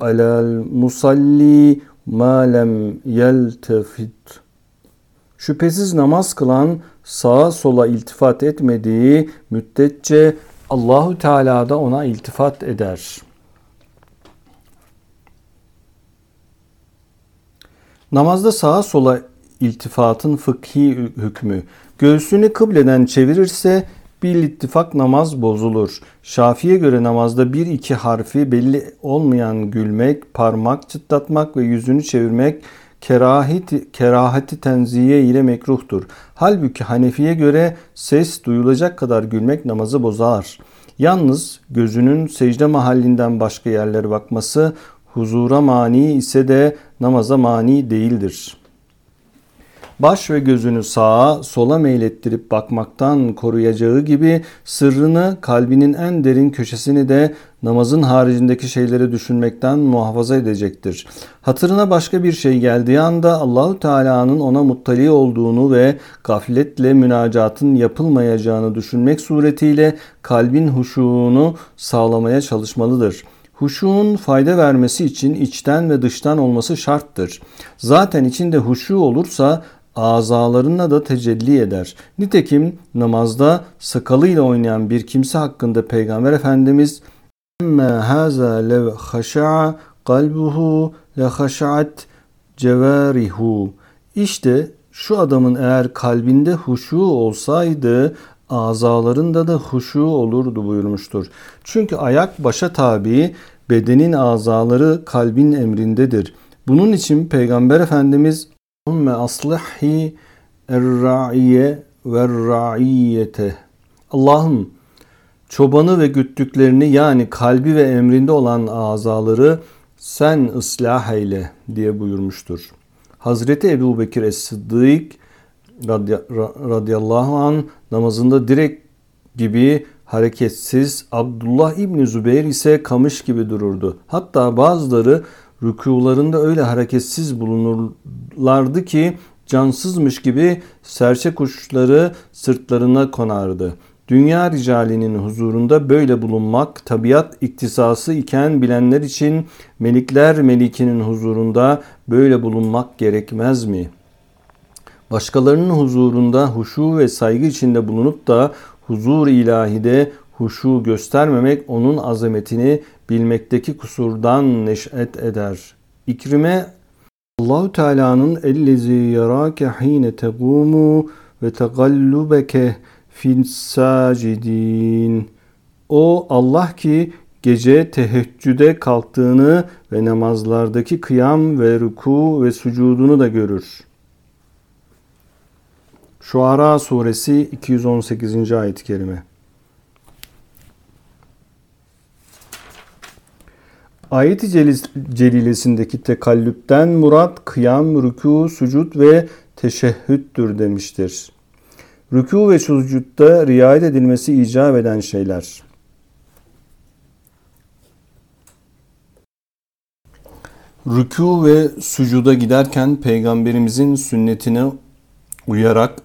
S1: alal musalli ma lem yeltefit Şüphesiz namaz kılan sağa sola iltifat etmediği müddetçe Allahu Teala da ona iltifat eder. Namazda sağa sola iltifatın fıkhi hükmü. Göğsünü kıbleden çevirirse bir ittifak namaz bozulur. Şafi'ye göre namazda bir iki harfi belli olmayan gülmek, parmak çıtlatmak ve yüzünü çevirmek kerahati, kerahati tenziye ile mekruhtur. Halbuki Hanefi'ye göre ses duyulacak kadar gülmek namazı bozar. Yalnız gözünün secde mahallinden başka yerlere bakması huzura mani ise de namaza mani değildir.'' baş ve gözünü sağa sola meylettirip bakmaktan koruyacağı gibi sırrını kalbinin en derin köşesini de namazın haricindeki şeyleri düşünmekten muhafaza edecektir. Hatırına başka bir şey geldiği anda Allahu Teala'nın ona muttali olduğunu ve gafletle münacatın yapılmayacağını düşünmek suretiyle kalbin huşuğunu sağlamaya çalışmalıdır.'' Huşuğun fayda vermesi için içten ve dıştan olması şarttır. Zaten içinde huşu olursa azalarına da tecelli eder. Nitekim namazda sakalıyla oynayan bir kimse hakkında Peygamber Efendimiz "Emme haza lev haşa'a kalbuhu le haşa'at cevarihu." İşte şu adamın eğer kalbinde huşu olsaydı azalarında da huşu olurdu buyurmuştur. Çünkü ayak başa tabi, bedenin azaları kalbin emrindedir. Bunun için Peygamber Efendimiz Ümme aslihi er-ra'iye ve Allah'ım çobanı ve güttüklerini yani kalbi ve emrinde olan azaları sen ıslah eyle diye buyurmuştur. Hazreti Ebu Bekir Es-Sıddık radıyallahu an namazında direkt gibi hareketsiz, Abdullah İbni Zübeyir ise kamış gibi dururdu. Hatta bazıları rükularında öyle hareketsiz bulunurlardı ki cansızmış gibi serçe kuşları sırtlarına konardı. Dünya ricalinin huzurunda böyle bulunmak tabiat iktisası iken bilenler için melikler melikinin huzurunda böyle bulunmak gerekmez mi?'' başkalarının huzurunda huşu ve saygı içinde bulunup da huzur ilahide huşu göstermemek onun azametini bilmekteki kusurdan neş'et eder. İkrime Allahu Teala'nın ellezi yarake hine tegumu ve tegallubeke fis sacidin. O Allah ki gece teheccüde kalktığını ve namazlardaki kıyam ve ruku ve sucudunu da görür. Şuara suresi 218. ayet-i kerime. Ayet-i celilesindeki tekallüpten murat kıyam, rükû, sucud ve teşehhüttür demiştir. Rükû ve sucutta riayet edilmesi icap eden şeyler. Rükû ve sucuda giderken peygamberimizin sünnetine uyarak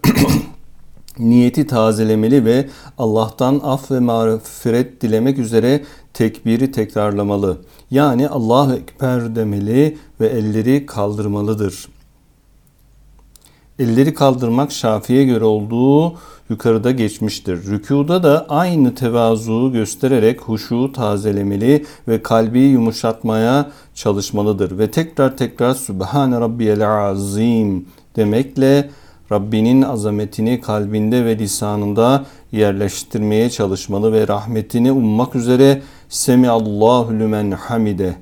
S1: [CLEARS THROAT] niyeti tazelemeli ve Allah'tan af ve mağfiret dilemek üzere tekbiri tekrarlamalı. Yani Allahu Ekber demeli ve elleri kaldırmalıdır. Elleri kaldırmak Şafi'ye göre olduğu yukarıda geçmiştir. Rükuda da aynı tevazu göstererek huşu tazelemeli ve kalbi yumuşatmaya çalışmalıdır. Ve tekrar tekrar Sübhane Rabbiyel Azim demekle Rabbinin azametini kalbinde ve lisanında yerleştirmeye çalışmalı ve rahmetini ummak üzere Semi Allahu lümen hamide.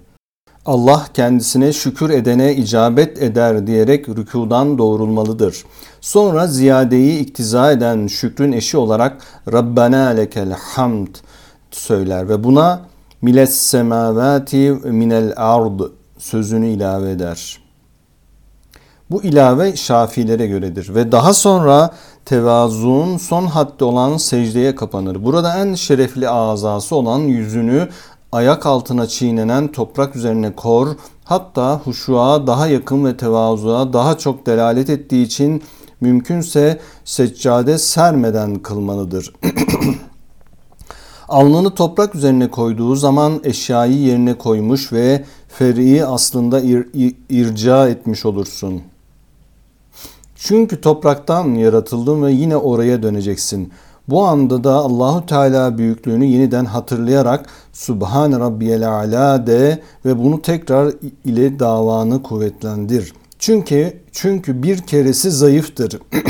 S1: Allah kendisine şükür edene icabet eder diyerek rükudan doğrulmalıdır. Sonra ziyadeyi iktiza eden şükrün eşi olarak Rabbena lekel hamd söyler ve buna miles semavati minel ard sözünü ilave eder.'' Bu ilave Şafilere göredir ve daha sonra tevazuun son haddi olan secdeye kapanır. Burada en şerefli azası olan yüzünü ayak altına çiğnenen toprak üzerine kor, hatta huşuğa daha yakın ve tevazuğa daha çok delalet ettiği için mümkünse seccade sermeden kılmalıdır. [CLEARS THROAT] Alnını toprak üzerine koyduğu zaman eşyayı yerine koymuş ve fer'i aslında ir, ir, irca etmiş olursun.'' Çünkü topraktan yaratıldın ve yine oraya döneceksin. Bu anda da Allahu Teala büyüklüğünü yeniden hatırlayarak Subhan Rabbiyel Ala de ve bunu tekrar ile davanı kuvvetlendir. Çünkü çünkü bir keresi zayıftır. [CLEARS THROAT]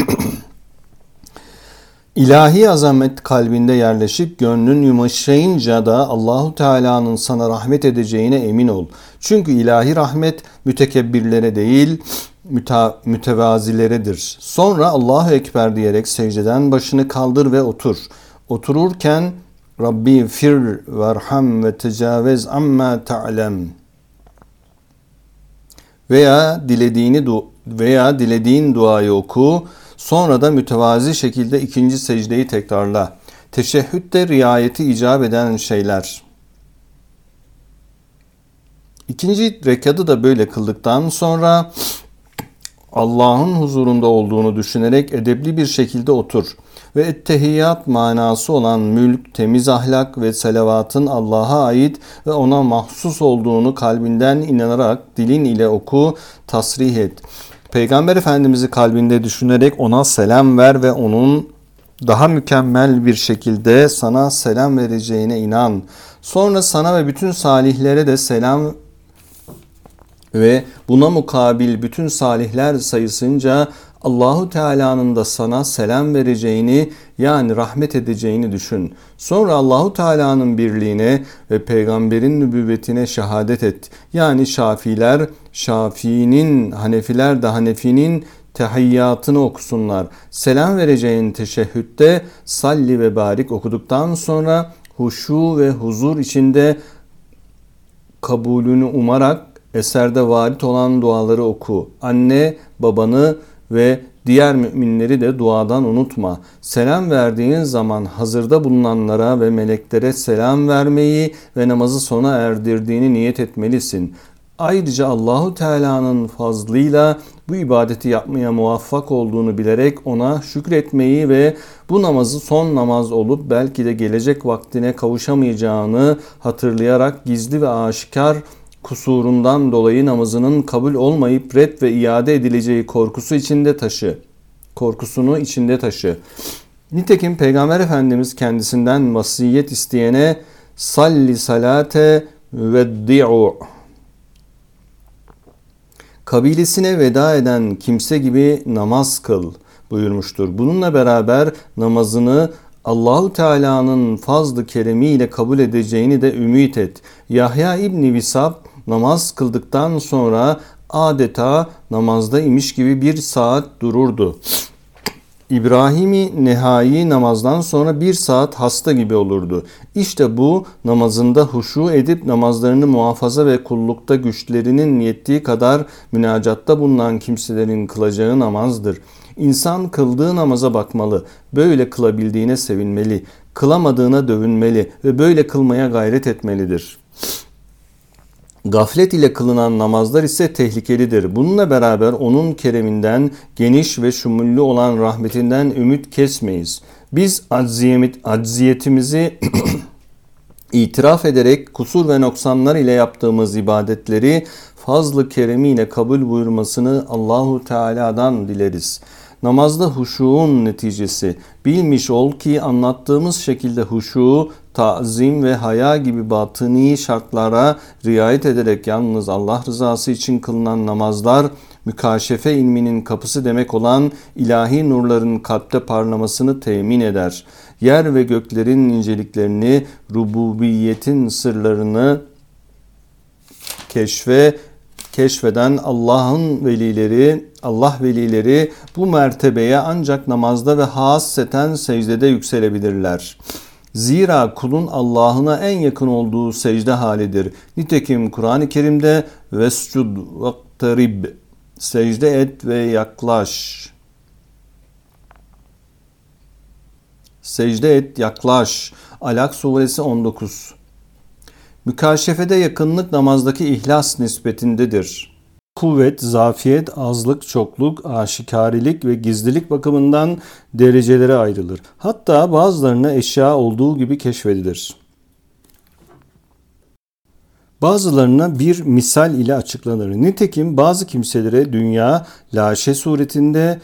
S1: İlahi azamet kalbinde yerleşip gönlün yumuşayınca da Allahu Teala'nın sana rahmet edeceğine emin ol. Çünkü ilahi rahmet mütekebbirlere değil, müta, mütevazileredir. Sonra Allahu Ekber diyerek secdeden başını kaldır ve otur. Otururken Rabbi fir verham ve tecavüz amma ta'lem veya dilediğini veya dilediğin duayı oku. Sonra da mütevazi şekilde ikinci secdeyi tekrarla. Teşehhütte riayeti icap eden şeyler. İkinci rekatı da böyle kıldıktan sonra Allah'ın huzurunda olduğunu düşünerek edebli bir şekilde otur ve ettehiyyat manası olan mülk, temiz ahlak ve selavatın Allah'a ait ve ona mahsus olduğunu kalbinden inanarak dilin ile oku, tasrih et. Peygamber Efendimiz'i kalbinde düşünerek ona selam ver ve onun daha mükemmel bir şekilde sana selam vereceğine inan. Sonra sana ve bütün salihlere de selam ve buna mukabil bütün salihler sayısınca Allahu Teala'nın da sana selam vereceğini yani rahmet edeceğini düşün. Sonra Allahu Teala'nın birliğine ve peygamberin nübüvvetine şehadet et. Yani Şafiler Şafii'nin, Hanefiler de Hanefi'nin tehiyyatını okusunlar. Selam vereceğin teşehhütte salli ve barik okuduktan sonra huşu ve huzur içinde kabulünü umarak eserde varit olan duaları oku. Anne, babanı ve diğer müminleri de duadan unutma. Selam verdiğin zaman hazırda bulunanlara ve meleklere selam vermeyi ve namazı sona erdirdiğini niyet etmelisin. Ayrıca Allahu Teala'nın fazlıyla bu ibadeti yapmaya muvaffak olduğunu bilerek ona şükretmeyi ve bu namazı son namaz olup belki de gelecek vaktine kavuşamayacağını hatırlayarak gizli ve aşikar kusurundan dolayı namazının kabul olmayıp red ve iade edileceği korkusu içinde taşı. Korkusunu içinde taşı. Nitekim Peygamber Efendimiz kendisinden vasiyet isteyene salli salate ve di'u kabilesine veda eden kimse gibi namaz kıl buyurmuştur. Bununla beraber namazını Allahu Teala'nın fazlı keremiyle kabul edeceğini de ümit et. Yahya İbni Visab namaz kıldıktan sonra adeta namazda imiş gibi bir saat dururdu. İbrahim'i nehai namazdan sonra bir saat hasta gibi olurdu. İşte bu namazında huşu edip namazlarını muhafaza ve kullukta güçlerinin yettiği kadar münacatta bulunan kimselerin kılacağı namazdır. İnsan kıldığı namaza bakmalı, böyle kılabildiğine sevinmeli, kılamadığına dövünmeli ve böyle kılmaya gayret etmelidir.'' Gaflet ile kılınan namazlar ise tehlikelidir. Bununla beraber onun kereminden, geniş ve şumullü olan rahmetinden ümit kesmeyiz. Biz acziyetimizi [CLEARS THROAT] itiraf ederek kusur ve noksanlar ile yaptığımız ibadetleri fazlı keremiyle kabul buyurmasını Allahu Teala'dan dileriz. Namazda huşuğun neticesi. Bilmiş ol ki anlattığımız şekilde huşu, tazim ve haya gibi batıni şartlara riayet ederek yalnız Allah rızası için kılınan namazlar mükaşefe ilminin kapısı demek olan ilahi nurların kalpte parlamasını temin eder. Yer ve göklerin inceliklerini, rububiyetin sırlarını keşfe keşfeden Allah'ın velileri, Allah velileri bu mertebeye ancak namazda ve hasseten secdede yükselebilirler. Zira kulun Allah'ına en yakın olduğu secde halidir. Nitekim Kur'an-ı Kerim'de vescud vaktarib secde et ve yaklaş. Secde et yaklaş. Alak suresi 19. Mükaşefede yakınlık namazdaki ihlas nispetindedir. Kuvvet, zafiyet, azlık, çokluk, aşikarilik ve gizlilik bakımından derecelere ayrılır. Hatta bazılarına eşya olduğu gibi keşfedilir. Bazılarına bir misal ile açıklanır. Nitekim bazı kimselere dünya laşe suretinde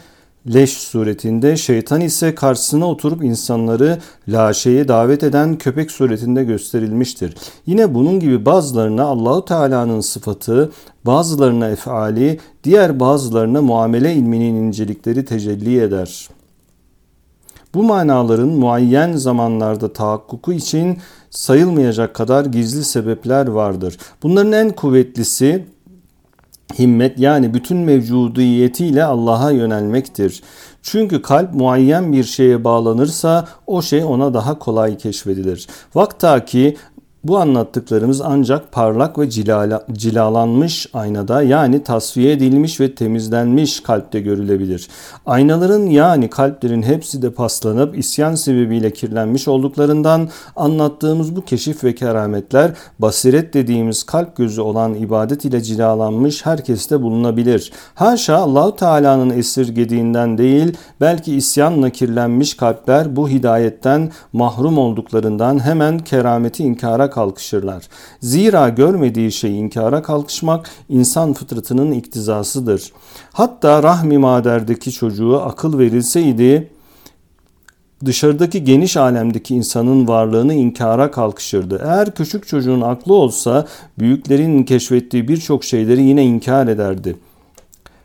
S1: leş suretinde, şeytan ise karşısına oturup insanları laşeye davet eden köpek suretinde gösterilmiştir. Yine bunun gibi bazılarına Allahu Teala'nın sıfatı, bazılarına efali, diğer bazılarına muamele ilminin incelikleri tecelli eder. Bu manaların muayyen zamanlarda tahakkuku için sayılmayacak kadar gizli sebepler vardır. Bunların en kuvvetlisi himmet yani bütün mevcudiyetiyle Allah'a yönelmektir. Çünkü kalp muayyen bir şeye bağlanırsa o şey ona daha kolay keşfedilir. Vakta ki Bu anlattıklarımız ancak parlak ve cilala, cilalanmış aynada yani tasfiye edilmiş ve temizlenmiş kalpte görülebilir. Aynaların yani kalplerin hepsi de paslanıp isyan sebebiyle kirlenmiş olduklarından anlattığımız bu keşif ve kerametler basiret dediğimiz kalp gözü olan ibadet ile cilalanmış herkeste bulunabilir. Haşa Allahu Teala'nın esirgediğinden değil belki isyanla kirlenmiş kalpler bu hidayetten mahrum olduklarından hemen kerameti inkara kalkışırlar. Zira görmediği şeyi inkara kalkışmak insan fıtratının iktizasıdır. Hatta rahmi maderdeki çocuğu akıl verilseydi dışarıdaki geniş alemdeki insanın varlığını inkara kalkışırdı. Eğer küçük çocuğun aklı olsa büyüklerin keşfettiği birçok şeyleri yine inkar ederdi.''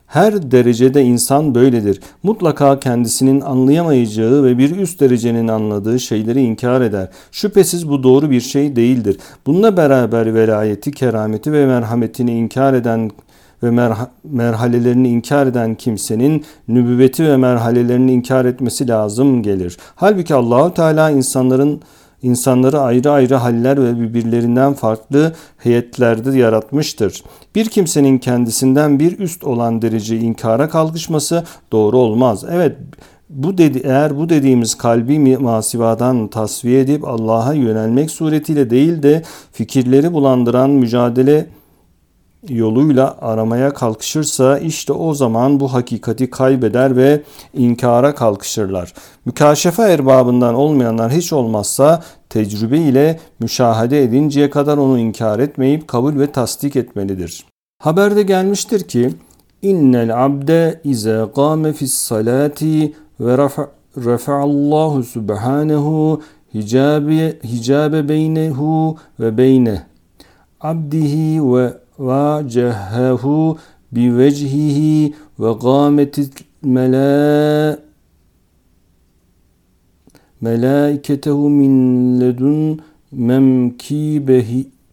S1: Her derecede insan böyledir. Mutlaka kendisinin anlayamayacağı ve bir üst derecenin anladığı şeyleri inkar eder. Şüphesiz bu doğru bir şey değildir. Bununla beraber velayeti, kerameti ve merhametini inkar eden ve merha merhalelerini inkar eden kimsenin nübüvveti ve merhalelerini inkar etmesi lazım gelir. Halbuki Allahu Teala insanların insanları ayrı ayrı haller ve birbirlerinden farklı heyetlerde yaratmıştır. Bir kimsenin kendisinden bir üst olan derece inkara kalkışması doğru olmaz. Evet bu dedi eğer bu dediğimiz kalbi masivadan tasfiye edip Allah'a yönelmek suretiyle değil de fikirleri bulandıran mücadele yoluyla aramaya kalkışırsa işte o zaman bu hakikati kaybeder ve inkara kalkışırlar. Mükaşefe erbabından olmayanlar hiç olmazsa tecrübe ile müşahede edinceye kadar onu inkar etmeyip kabul ve tasdik etmelidir. Haberde gelmiştir ki innel abde ize qame fis salati ve rafa'allahu subhanehu hicabe, hicabe beynehu ve beyne abdihi ve وجهه بوجهه وقامت ملائكته من لدن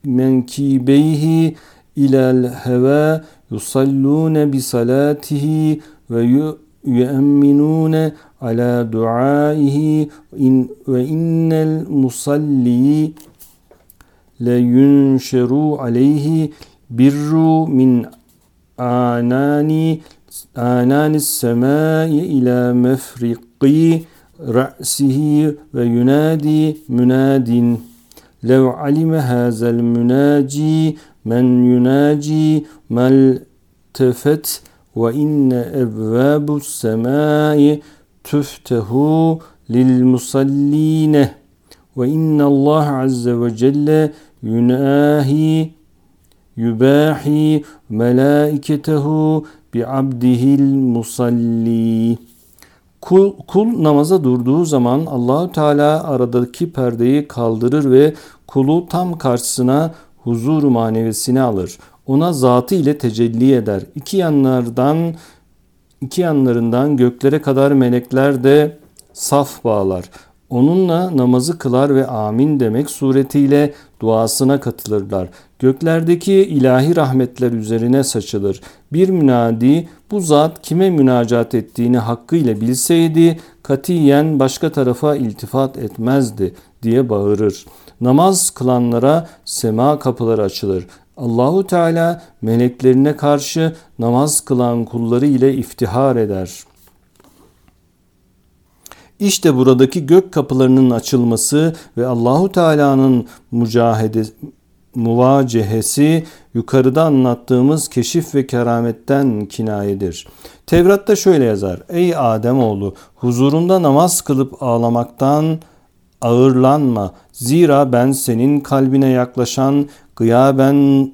S1: منكيبيه إلى الهوى يصلون بصلاته ويؤمنون على دعائه وإن المصلي لينشر عليه بر من آنان آنان السماء إلى مفرق رأسه وينادي مناد لو علم هذا المناجي من يناجي ما التفت وإن أبواب السماء تفتح للمصلين وإن الله عز وجل يناهي yubahi melaiketehu bi abdihil musalli. Kul, kul namaza durduğu zaman Allahü Teala aradaki perdeyi kaldırır ve kulu tam karşısına huzur manevesini alır. Ona zatı ile tecelli eder. İki yanlardan iki yanlarından göklere kadar melekler de saf bağlar. Onunla namazı kılar ve amin demek suretiyle duasına katılırlar. Göklerdeki ilahi rahmetler üzerine saçılır. Bir münadi bu zat kime münacat ettiğini hakkıyla bilseydi katiyen başka tarafa iltifat etmezdi diye bağırır. Namaz kılanlara sema kapıları açılır. Allahu Teala meleklerine karşı namaz kılan kulları ile iftihar eder.'' İşte buradaki gök kapılarının açılması ve Allahu Teala'nın mücahede muvacehesi yukarıda anlattığımız keşif ve kerametten kinayedir. Tevrat'ta şöyle yazar. Ey Adem oğlu huzurunda namaz kılıp ağlamaktan ağırlanma. Zira ben senin kalbine yaklaşan gıyaben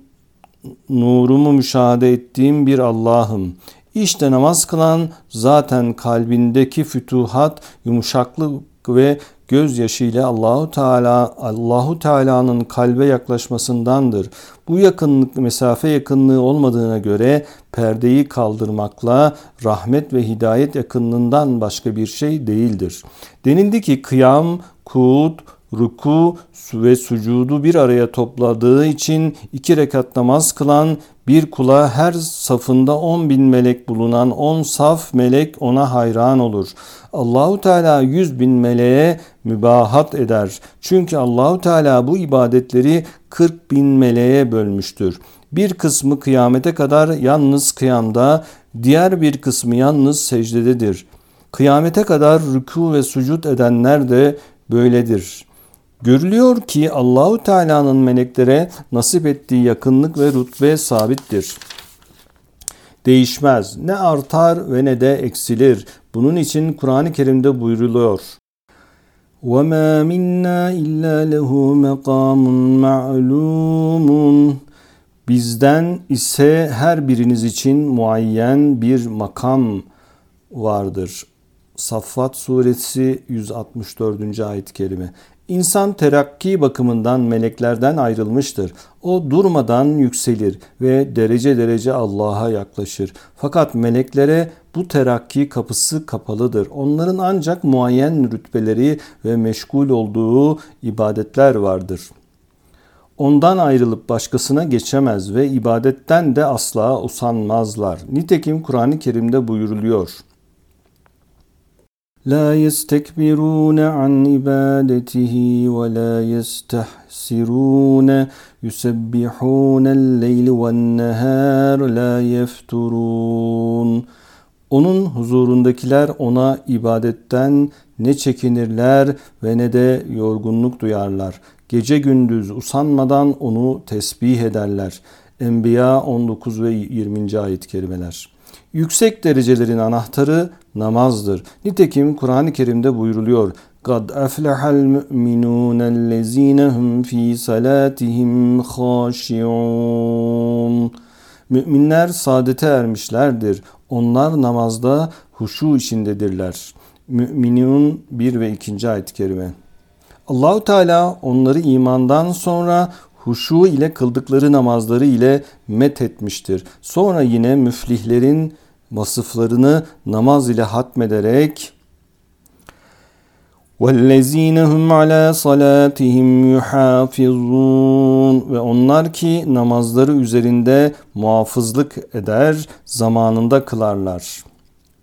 S1: nurumu müşahede ettiğim bir Allah'ım. İşte namaz kılan zaten kalbindeki fütuhat, yumuşaklık ve gözyaşı ile Allahu Teala Allahu Teala'nın kalbe yaklaşmasındandır. Bu yakınlık mesafe yakınlığı olmadığına göre perdeyi kaldırmakla rahmet ve hidayet yakınlığından başka bir şey değildir. Denildi ki kıyam, kuut, ruku ve sucudu bir araya topladığı için iki rekat namaz kılan bir kula her safında on bin melek bulunan on saf melek ona hayran olur. Allahu Teala yüz bin meleğe mübahat eder. Çünkü Allahu Teala bu ibadetleri kırk bin meleğe bölmüştür. Bir kısmı kıyamete kadar yalnız kıyamda, diğer bir kısmı yalnız secdededir. Kıyamete kadar rükû ve sucud edenler de böyledir. Görülüyor ki Allahu Teala'nın meleklere nasip ettiği yakınlık ve rutbe sabittir. Değişmez. Ne artar ve ne de eksilir. Bunun için Kur'an-ı Kerim'de buyruluyor. وَمَا مِنَّا إِلَّا لَهُ مَقَامٌ مَعْلُومٌ Bizden ise her biriniz için muayyen bir makam vardır. Saffat suresi 164. ayet-i kerime. İnsan terakki bakımından meleklerden ayrılmıştır. O durmadan yükselir ve derece derece Allah'a yaklaşır. Fakat meleklere bu terakki kapısı kapalıdır. Onların ancak muayyen rütbeleri ve meşgul olduğu ibadetler vardır. Ondan ayrılıp başkasına geçemez ve ibadetten de asla usanmazlar. Nitekim Kur'an-ı Kerim'de buyuruluyor. لا يستكبرون عن عبادته ولا يستحسرون يسبحون الليل والنهار لا يفترون Onun huzurundakiler ona ibadetten ne çekinirler ve ne de yorgunluk duyarlar. Gece gündüz usanmadan onu tesbih ederler. Enbiya 19 ve 20. ayet kerimeler. Yüksek derecelerin anahtarı namazdır. Nitekim Kur'an-ı Kerim'de buyruluyor. قَدْ أَفْلَحَ الْمُؤْمِنُونَ الَّذ۪ينَ هُمْ ف۪ي صَلَاتِهِمْ خَاشِعُونَ Müminler saadete ermişlerdir. Onlar namazda huşu içindedirler. Müminun 1 ve 2. ayet-i kerime. Allahu Teala onları imandan sonra huşu ile kıldıkları namazları ile met etmiştir. Sonra yine müflihlerin vasıflarını namaz ile hatmederek وَالَّذ۪ينَ هُمْ عَلَى صَلَاتِهِمْ يُحَافِظُونَ Ve onlar ki namazları üzerinde muhafızlık eder, zamanında kılarlar.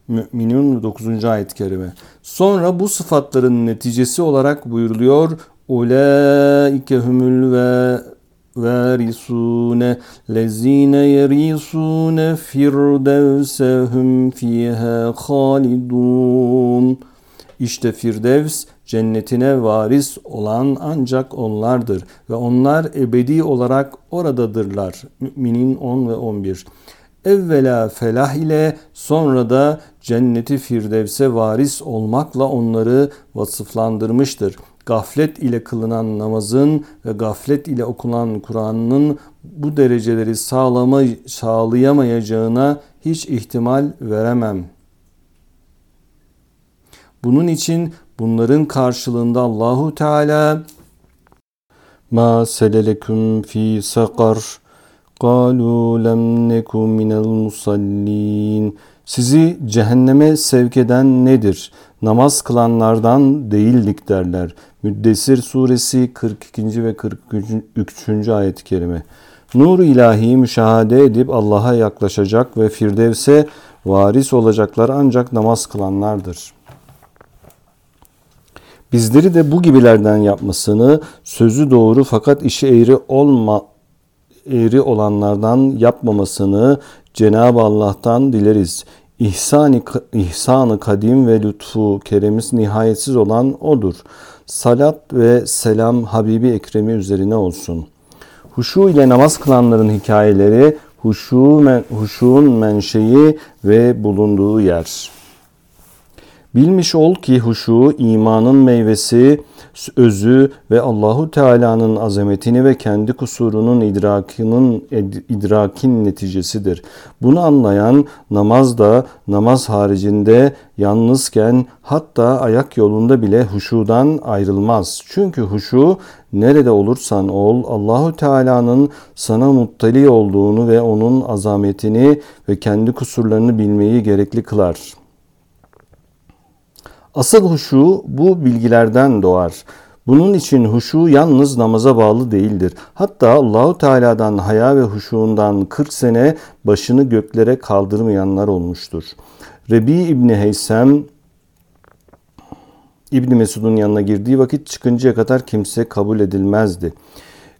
S1: Müminun 9. ayet-i kerime. Sonra bu sıfatların neticesi olarak buyuruluyor. Ulaike humul ve varisune lezine yerisune firdevsehum fiha halidun. İşte Firdevs cennetine varis olan ancak onlardır ve onlar ebedi olarak oradadırlar. Müminin 10 ve 11. Evvela felah ile sonra da cenneti firdevse varis olmakla onları vasıflandırmıştır gaflet ile kılınan namazın ve gaflet ile okunan Kur'an'ın bu dereceleri sağlama, sağlayamayacağına hiç ihtimal veremem. Bunun için bunların karşılığında Allahu Teala Ma selelekum fi sakar قالوا لم نكن من المصلين sizi cehenneme sevk eden nedir? Namaz kılanlardan değildik derler. Müddessir suresi 42. ve 43. ayet-i kerime. Nur ilahi müşahede edip Allah'a yaklaşacak ve Firdevs'e varis olacaklar ancak namaz kılanlardır. Bizleri de bu gibilerden yapmasını, sözü doğru fakat işi eğri olma eğri olanlardan yapmamasını Cenab-ı Allah'tan dileriz. İhsan-ı, ihsan kadim ve lütfu keremiz nihayetsiz olan O'dur. Salat ve selam Habibi Ekrem'i üzerine olsun. Huşu ile namaz kılanların hikayeleri huşu, men, huşuğun menşei ve bulunduğu yer. Bilmiş ol ki huşu imanın meyvesi, özü ve Allahu Teala'nın azametini ve kendi kusurunun idrakinin idrakin neticesidir. Bunu anlayan namaz da namaz haricinde yalnızken hatta ayak yolunda bile huşudan ayrılmaz. Çünkü huşu nerede olursan ol Allahu Teala'nın sana muttali olduğunu ve onun azametini ve kendi kusurlarını bilmeyi gerekli kılar.'' Asıl huşu bu bilgilerden doğar. Bunun için huşu yalnız namaza bağlı değildir. Hatta Allahu Teala'dan haya ve huşuundan 40 sene başını göklere kaldırmayanlar olmuştur. Rebi İbni Heysem İbni Mesud'un yanına girdiği vakit çıkıncaya kadar kimse kabul edilmezdi.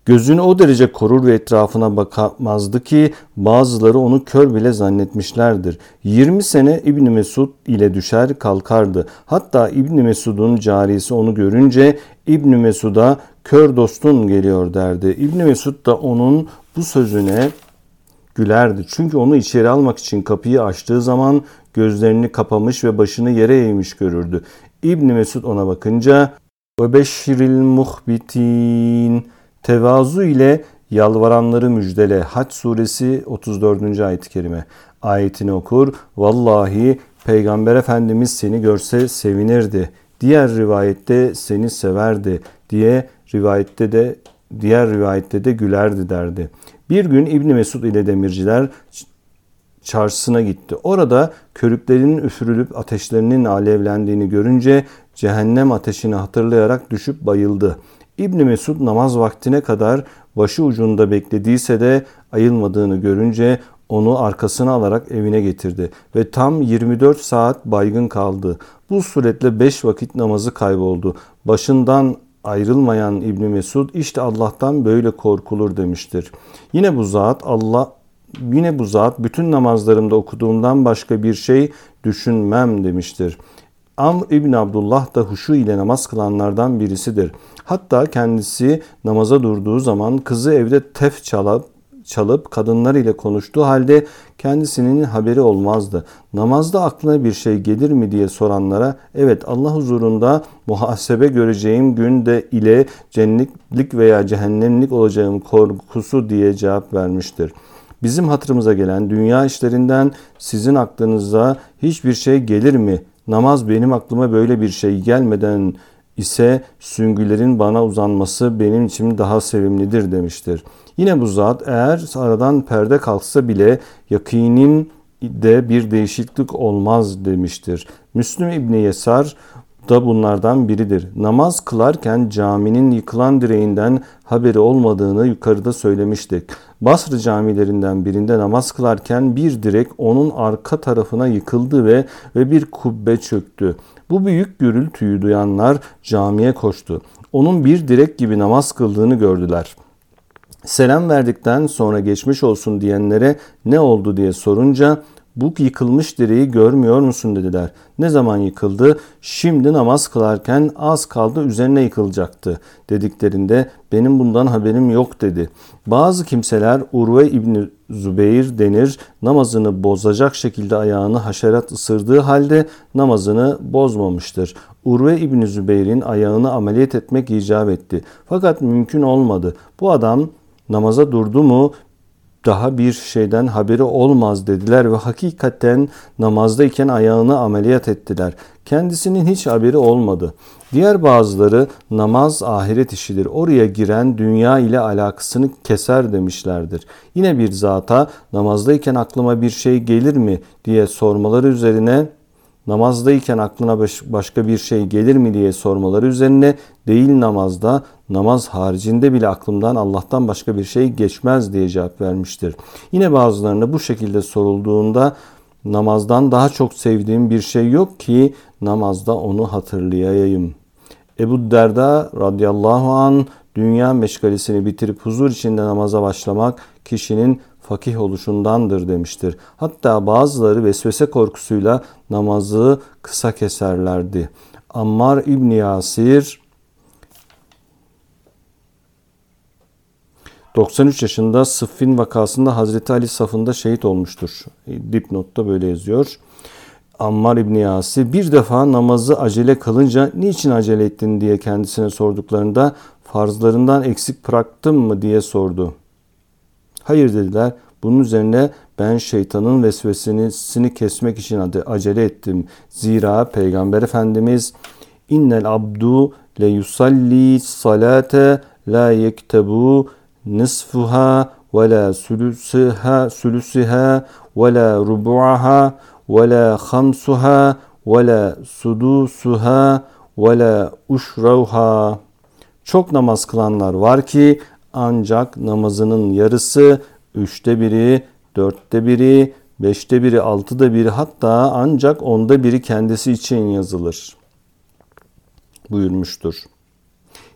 S1: Gözünü o derece korur ve etrafına bakamazdı ki bazıları onu kör bile zannetmişlerdir. 20 sene İbni Mesud ile düşer kalkardı. Hatta İbni Mesud'un carisi onu görünce İbni Mesud'a kör dostun geliyor derdi. İbni Mesud da onun bu sözüne gülerdi. Çünkü onu içeri almak için kapıyı açtığı zaman gözlerini kapamış ve başını yere eğmiş görürdü. İbni Mesud ona bakınca ve beşiril muhbitin tevazu ile yalvaranları müjdele. Haç suresi 34. ayet-i kerime. Ayetini okur. Vallahi Peygamber Efendimiz seni görse sevinirdi. Diğer rivayette seni severdi diye rivayette de diğer rivayette de gülerdi derdi. Bir gün İbni Mesud ile demirciler çarşısına gitti. Orada körüklerin üfürülüp ateşlerinin alevlendiğini görünce cehennem ateşini hatırlayarak düşüp bayıldı. İbni Mesud namaz vaktine kadar başı ucunda beklediyse de ayılmadığını görünce onu arkasına alarak evine getirdi ve tam 24 saat baygın kaldı. Bu suretle 5 vakit namazı kayboldu. Başından ayrılmayan İbni Mesud işte Allah'tan böyle korkulur demiştir. Yine bu zat Allah yine bu zat bütün namazlarımda okuduğumdan başka bir şey düşünmem demiştir. Amr İbn Abdullah da huşu ile namaz kılanlardan birisidir. Hatta kendisi namaza durduğu zaman kızı evde tef çalıp çalıp kadınlar ile konuştuğu halde kendisinin haberi olmazdı. Namazda aklına bir şey gelir mi diye soranlara evet Allah huzurunda muhasebe göreceğim günde ile cennetlik veya cehennemlik olacağım korkusu diye cevap vermiştir. Bizim hatırımıza gelen dünya işlerinden sizin aklınıza hiçbir şey gelir mi? Namaz benim aklıma böyle bir şey gelmeden ise süngülerin bana uzanması benim için daha sevimlidir demiştir. Yine bu zat eğer aradan perde kalksa bile yakinin de bir değişiklik olmaz demiştir. Müslüm İbni Yesar da bunlardan biridir. Namaz kılarken caminin yıkılan direğinden haberi olmadığını yukarıda söylemiştik. Basrı camilerinden birinde namaz kılarken bir direk onun arka tarafına yıkıldı ve ve bir kubbe çöktü. Bu büyük gürültüyü duyanlar camiye koştu. Onun bir direk gibi namaz kıldığını gördüler. Selam verdikten sonra geçmiş olsun diyenlere ne oldu diye sorunca bu yıkılmış direği görmüyor musun dediler. Ne zaman yıkıldı? Şimdi namaz kılarken az kaldı üzerine yıkılacaktı dediklerinde benim bundan haberim yok dedi. Bazı kimseler Urve İbni Zübeyir denir namazını bozacak şekilde ayağını haşerat ısırdığı halde namazını bozmamıştır. Urve İbni Zübeyir'in ayağını ameliyat etmek icap etti. Fakat mümkün olmadı. Bu adam namaza durdu mu daha bir şeyden haberi olmaz dediler ve hakikaten namazdayken ayağını ameliyat ettiler. Kendisinin hiç haberi olmadı. Diğer bazıları namaz ahiret işidir. Oraya giren dünya ile alakasını keser demişlerdir. Yine bir zata namazdayken aklıma bir şey gelir mi diye sormaları üzerine namazdayken aklına baş, başka bir şey gelir mi diye sormaları üzerine değil namazda, namaz haricinde bile aklımdan Allah'tan başka bir şey geçmez diye cevap vermiştir. Yine bazılarına bu şekilde sorulduğunda namazdan daha çok sevdiğim bir şey yok ki namazda onu hatırlayayım. Ebu Derda radıyallahu an dünya meşgalesini bitirip huzur içinde namaza başlamak kişinin fakih oluşundandır demiştir. Hatta bazıları vesvese korkusuyla namazı kısa keserlerdi. Ammar İbni Yasir 93 yaşında Sıffin vakasında Hazreti Ali safında şehit olmuştur. Dipnotta böyle yazıyor. Ammar İbni Yasir bir defa namazı acele kılınca niçin acele ettin diye kendisine sorduklarında farzlarından eksik bıraktım mı diye sordu. Hayır dediler. Bunun üzerine ben şeytanın vesvesini kesmek için acele ettim. Zira Peygamber Efendimiz innel abdu le yusalli salate la yektebu nisfuha ve la sülüsüha sülüsüha ve la rubu'aha ve la khamsuha ve la sudusuha ve la uşrauha Çok namaz kılanlar var ki ancak namazının yarısı, üçte biri, dörtte biri, beşte biri, altıda biri hatta ancak onda biri kendisi için yazılır buyurmuştur.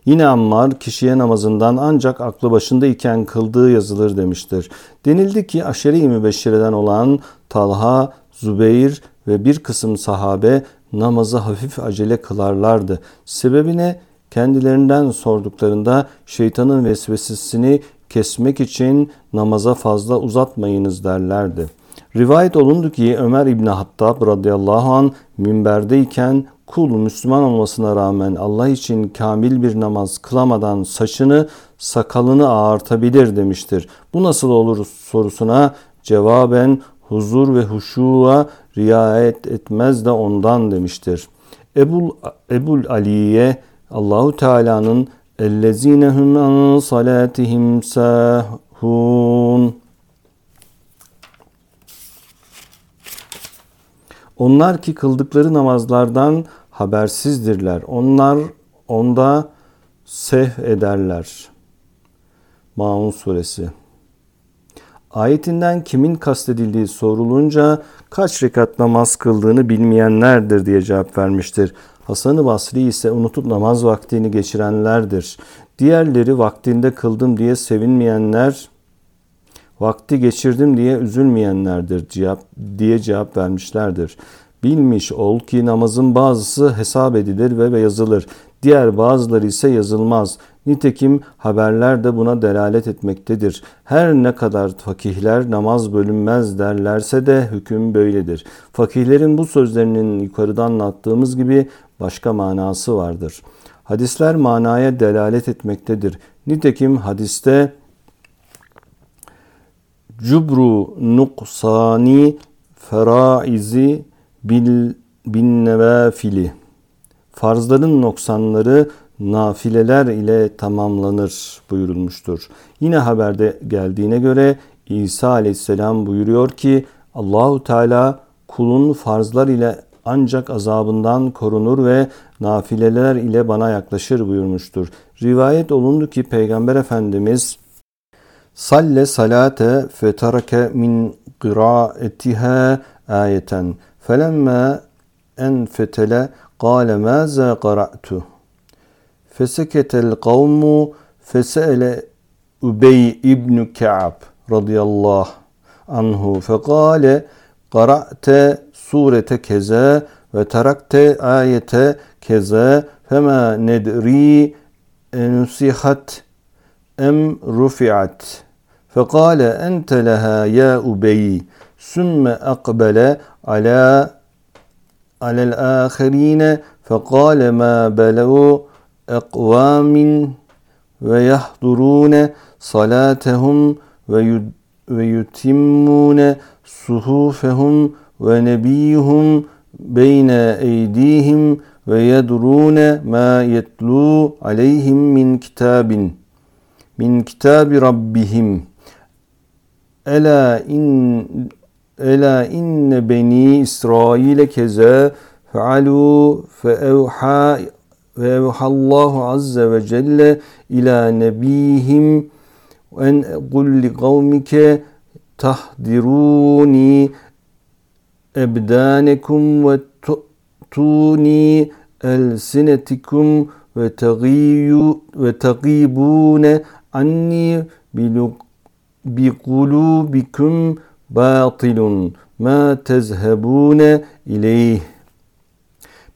S1: Yine Ammar kişiye namazından ancak aklı başında iken kıldığı yazılır demiştir. Denildi ki aşeri-i mübeşşireden olan Talha, Zübeyir ve bir kısım sahabe namazı hafif acele kılarlardı. Sebebine kendilerinden sorduklarında şeytanın vesvesesini kesmek için namaza fazla uzatmayınız derlerdi. Rivayet olundu ki Ömer İbni Hattab radıyallahu an minberdeyken kul Müslüman olmasına rağmen Allah için kamil bir namaz kılamadan saçını sakalını ağartabilir demiştir. Bu nasıl olur sorusuna cevaben huzur ve huşuğa riayet etmez de ondan demiştir. Ebul, Ebul Aliye Allahu Teala'nın ellezine hum an salatihim sahun Onlar ki kıldıkları namazlardan habersizdirler. Onlar onda seh ederler. Maun suresi. Ayetinden kimin kastedildiği sorulunca kaç rekat namaz kıldığını bilmeyenlerdir diye cevap vermiştir. Hasan-ı Basri ise unutup namaz vaktini geçirenlerdir. Diğerleri vaktinde kıldım diye sevinmeyenler, vakti geçirdim diye üzülmeyenlerdir cevap, diye cevap vermişlerdir. Bilmiş ol ki namazın bazısı hesap edilir ve yazılır. Diğer bazıları ise yazılmaz. Nitekim haberler de buna delalet etmektedir. Her ne kadar fakihler namaz bölünmez derlerse de hüküm böyledir. Fakihlerin bu sözlerinin yukarıdan anlattığımız gibi başka manası vardır. Hadisler manaya delalet etmektedir. Nitekim hadiste cubru nuksani feraizi bil bin nevafili farzların noksanları nafileler ile tamamlanır buyurulmuştur. Yine haberde geldiğine göre İsa aleyhisselam buyuruyor ki Allahu Teala kulun farzlar ile ancak azabından korunur ve nafileler ile bana yaklaşır buyurmuştur. Rivayet olundu ki Peygamber Efendimiz Salle salate fetarake min qiraetiha ayeten felemma enfetele قال ماذا قرأت فسكت القوم فسأل أبي ابن كعب رضي الله عنه فقال قرأت سورة كذا وتركت آية كذا فما ندري nedri أم رفعت. فقال أنت لها يا أبي ثم أقبل على على الآخرين فقال ما بلغوا أقوام ويحضرون صلاتهم ويتمون صفوفهم ونبيهم بين أيديهم ويدرون ما يتلو عليهم من كتاب من كتاب ربهم. ألا إن ألا إن بني إسرائيل كذا فعلوا فأوحى فأوحى الله عز وجل إلى نبيهم أن قل لقومك تحضروني ebdanekum ve tuni elsinetikum ve tagiyu ve tagibune anni bi kulubikum batilun ma tezhebune ileyh.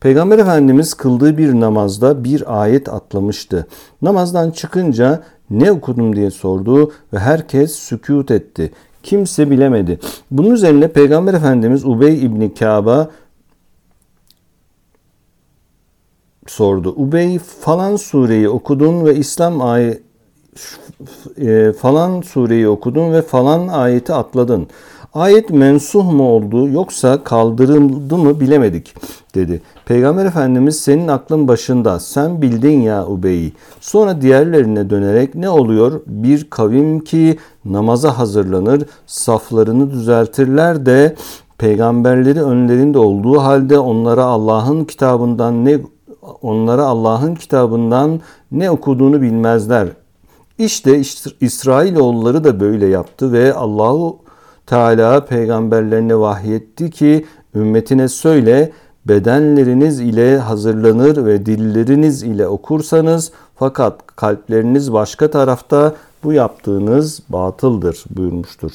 S1: Peygamber Efendimiz kıldığı bir namazda bir ayet atlamıştı. Namazdan çıkınca ne okudum diye sordu ve herkes sükut etti. Kimse bilemedi. Bunun üzerine Peygamber Efendimiz Ubey İbni Kâb'a sordu. Ubey falan sureyi okudun ve İslam ayet falan sureyi okudun ve falan ayeti atladın. Ayet mensuh mu oldu yoksa kaldırıldı mı bilemedik dedi. Peygamber Efendimiz senin aklın başında sen bildin ya Ubey'i. Sonra diğerlerine dönerek ne oluyor? Bir kavim ki namaza hazırlanır, saflarını düzeltirler de peygamberleri önlerinde olduğu halde onlara Allah'ın kitabından ne onlara Allah'ın kitabından ne okuduğunu bilmezler. İşte İsrailoğulları da böyle yaptı ve Allahu Teala peygamberlerine vahyetti ki ümmetine söyle bedenleriniz ile hazırlanır ve dilleriniz ile okursanız fakat kalpleriniz başka tarafta bu yaptığınız batıldır buyurmuştur.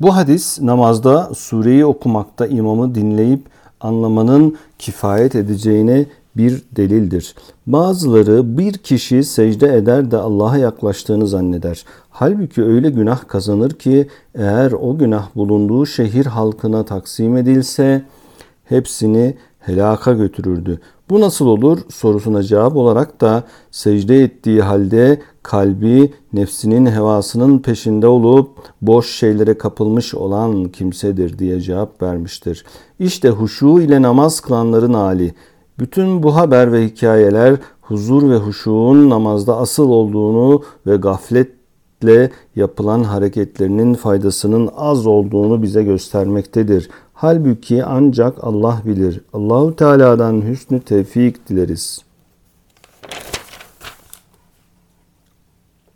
S1: Bu hadis namazda sureyi okumakta imamı dinleyip anlamanın kifayet edeceğine bir delildir. Bazıları bir kişi secde eder de Allah'a yaklaştığını zanneder. Halbuki öyle günah kazanır ki eğer o günah bulunduğu şehir halkına taksim edilse hepsini helaka götürürdü. Bu nasıl olur sorusuna cevap olarak da secde ettiği halde kalbi nefsinin hevasının peşinde olup boş şeylere kapılmış olan kimsedir diye cevap vermiştir. İşte huşu ile namaz kılanların hali. Bütün bu haber ve hikayeler huzur ve huşuğun namazda asıl olduğunu ve gafletle yapılan hareketlerinin faydasının az olduğunu bize göstermektedir. Halbuki ancak Allah bilir. Allahu Teala'dan hüsnü tevfik dileriz.